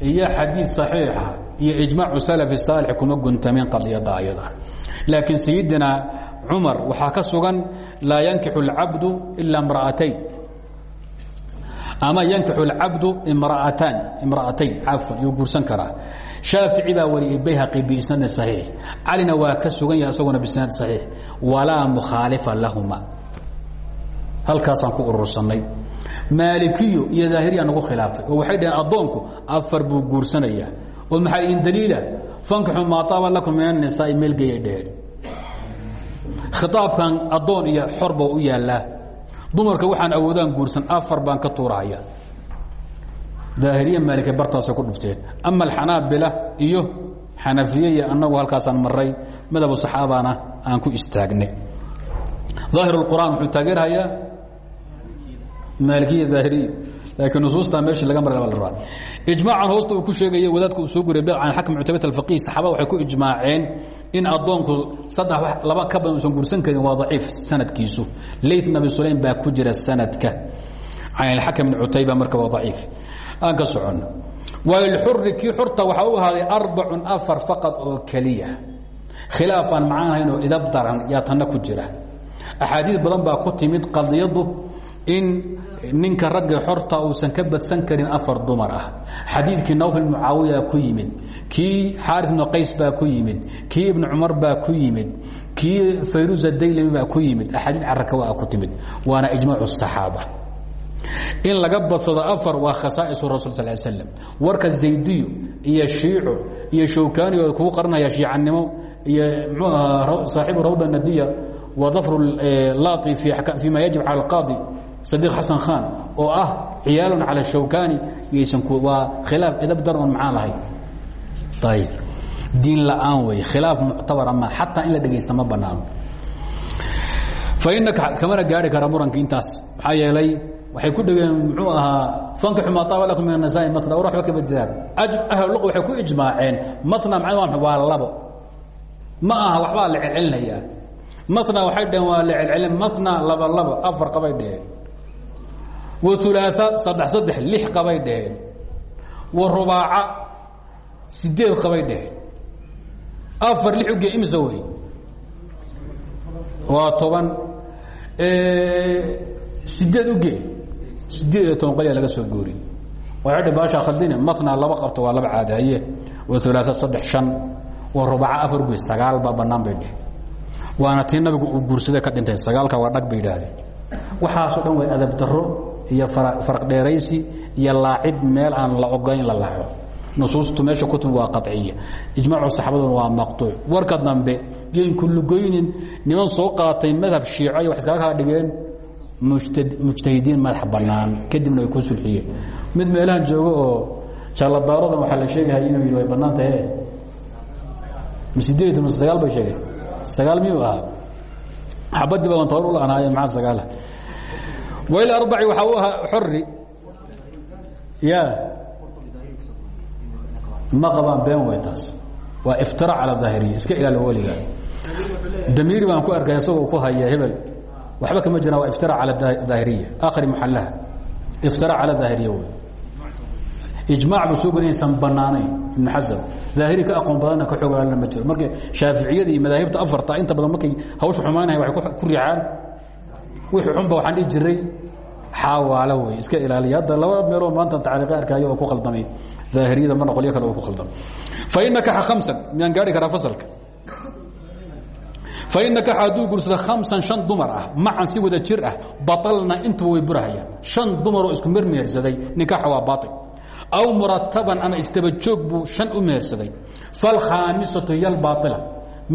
[SPEAKER 1] iyo xadiid صaxiixa iyo ijmaacu salaf saalix kuma guntameen qadiyadda ayada laakiin sayidina cumar waxaa ka sugan laa yankixu اlcabdu ila imra'atayn ama yankaxu cabdu imraataan imraatayn caafan yuu guursan karaa. Shaafici baa wariyey bayhaqi biisnaadin saxiix. Calina waa ka sugan yahay isaguna bisnaad saxiix. Walaa mukhaalifa lahuma. Halkaasaan ku urursanay. Maalikiyo iyo daahiriyaa nagu khilaafay. Oo waxay dhaheen addoonku afar buu guursanayaa oo maxaa idin daliila? Fankaxu maataaba lakum min annisaai meelgeeyay dhaheen khiaabkan addoon iyo xorbou u yaallaa dumarka waxaan awoodaan guursan afar baan ka tuurahaya. Daahiriya maalikay bartaasay ku dhufteen ama alxanaabila iyo xanafiye iyo annagu halkaasaan maray madhabu saxaabana aan ku istaagnay daahir اqur'an wuxuu taageerhayaa maalikiya daahiriya laakiin nusuustaa meeshii laga marga la rabaa. Ijmaacan hoosta uu ku sheegaya wadaadka uu soo guriya bidcan xakam muctabat alfaqih saxaabada waxay ku ijmaaceen in addoonku saddex laba ka badan uusan guursan karin waa daciif sanadkiisu. Layt nabi sulaym baa ku jira sanadka. Can ilxakam bn cutayba marka waa daciif. Aan ka soconno walilxuri kii xurta waxaa u ahaaday arbacun afar faqad oo keliya. Khilaafaan macaan hayn oo idab daran yaa tanna ku jira. Axaadiis badan baa ku timid qadiyadu in ninka ragga xorta uusan ka badsan karin afar dumar ah. Xadiidkii nawfal mucaawiya ku yimid kii xaari ibnu qays baa ku yimid kii ibnu cumar baa ku yimid kii fayruza daylami baa ku yimid. Axaadiid caraka waa ku timid waana ijmaacu saxaaba. In laga badsado afar waa khasaa'isu rasul sal slam warka zaydiyo iyo shiico iyo showkaaniy oo kugu qaranaya shiicannimo iyo mxuah rawda nadiya wa dafru eh, laati fii ma yajib cala alqaadi sadiiq xasan khan oo ah ciyaalun cala shawkani yaysan waa khilaaf edab dar oon macaan lahayn ayib diin la'aan wey khilaaf muctabara ma xataa in la dhegaysta ma banaano fa inaka kamana gaari kara muranka intaas maxaa yeelay waxay ku dhegeen muxuu ahaa fankixu maa taaba lakum min anasaa'i matna war waxba kama jiraan ahluq waxay ku ijmaaceen matna macna waa labo ma aha waxbaa la celcelinayaa matna waxay dhaheen waa la celcelin matna laba labo afar qabay dheheen wa ulaaa saddex saddex lix qabay dheheen wa rubaaca sideed qabay dheheen afar lix uge imsa wey waa toban. Sideed uge. Sideed iyo toban qolyaa laga soo goori waxay dhi baasha khaldine matna laba qabto waa laba caadaye wa ulaaa saddex shan. Wa rubaca afar uge sagaal baa bannaan bay dheh waana tii nabigu uu guursada ka dhintay sagaalka waa dhag bay yidhaahdeen. Waxaasoo dhan way adab daro iyo faraq dheeraysi iyo laacib meel aan la ogayn la laaco nusuustu meesha kutub waa qaciya ijmaacu saxaabaduna waa maqtuuc. Warka dambe yayn kullugoynin niman soo qaatay madhab shiico iyo wax iskaga kaa dhigeen mujtahidiin madax bannaan. Kadibna way ku sulxiyeen. Mid meelahan joogo oo jaaladaaradan waxaa la sheegaya inuu yidhi way bannaan tahe sideed mase sagaal bay sheegeen. Sagaal miyuu ahaa? Xabadii baan toban u laanaaye maxaa sagaala wayl arbaci waxaa u ahaa xori ya ma qabaan been wey taas waa iftira cala daahiriya iska ilaali weliga damiiri baan ku arkay isagoo ku haya hebel waxba kama jiraan waa iftira cala daahiriya akhri muxallaha iftira cala daahiriya wey ijmaac buu soo geli inaysan bannaanayn ibnu xasan daahiri ka aqoon badanna ka xoogaalana ma jiro marka shaaficiyada iyo madaahibta afarta inta badan markay hawsha xumaanahay waxay ku riixaan wixii xunba waxaan dhihi jiray xaawaalo wey iska ilaaliya. Hadda laba meeloo maanta tacliiqa arkaayo oo ku khaldamay. Daahiriyada marna qolyo kale oo ku khaldamay. Fa inakaxa khamsan miyaan gaari karaa fasalka? Fain nakaxa hadduu guursado khamsan shan dumar ah macan si wada jir ah baطalna intuba way burahayaan shan dumaroo isku mermehersaday nikaxa waa baail aw murataban ama istaba joog buu shan u mehersaday falkhaamisatu hiy albaaila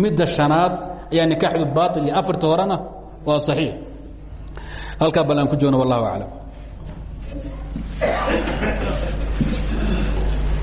[SPEAKER 1] midda shanaad ayaa nikaaxdu baail iyo afarta horena waa saxiix halkaa bal aan ku joogno wallahu aclam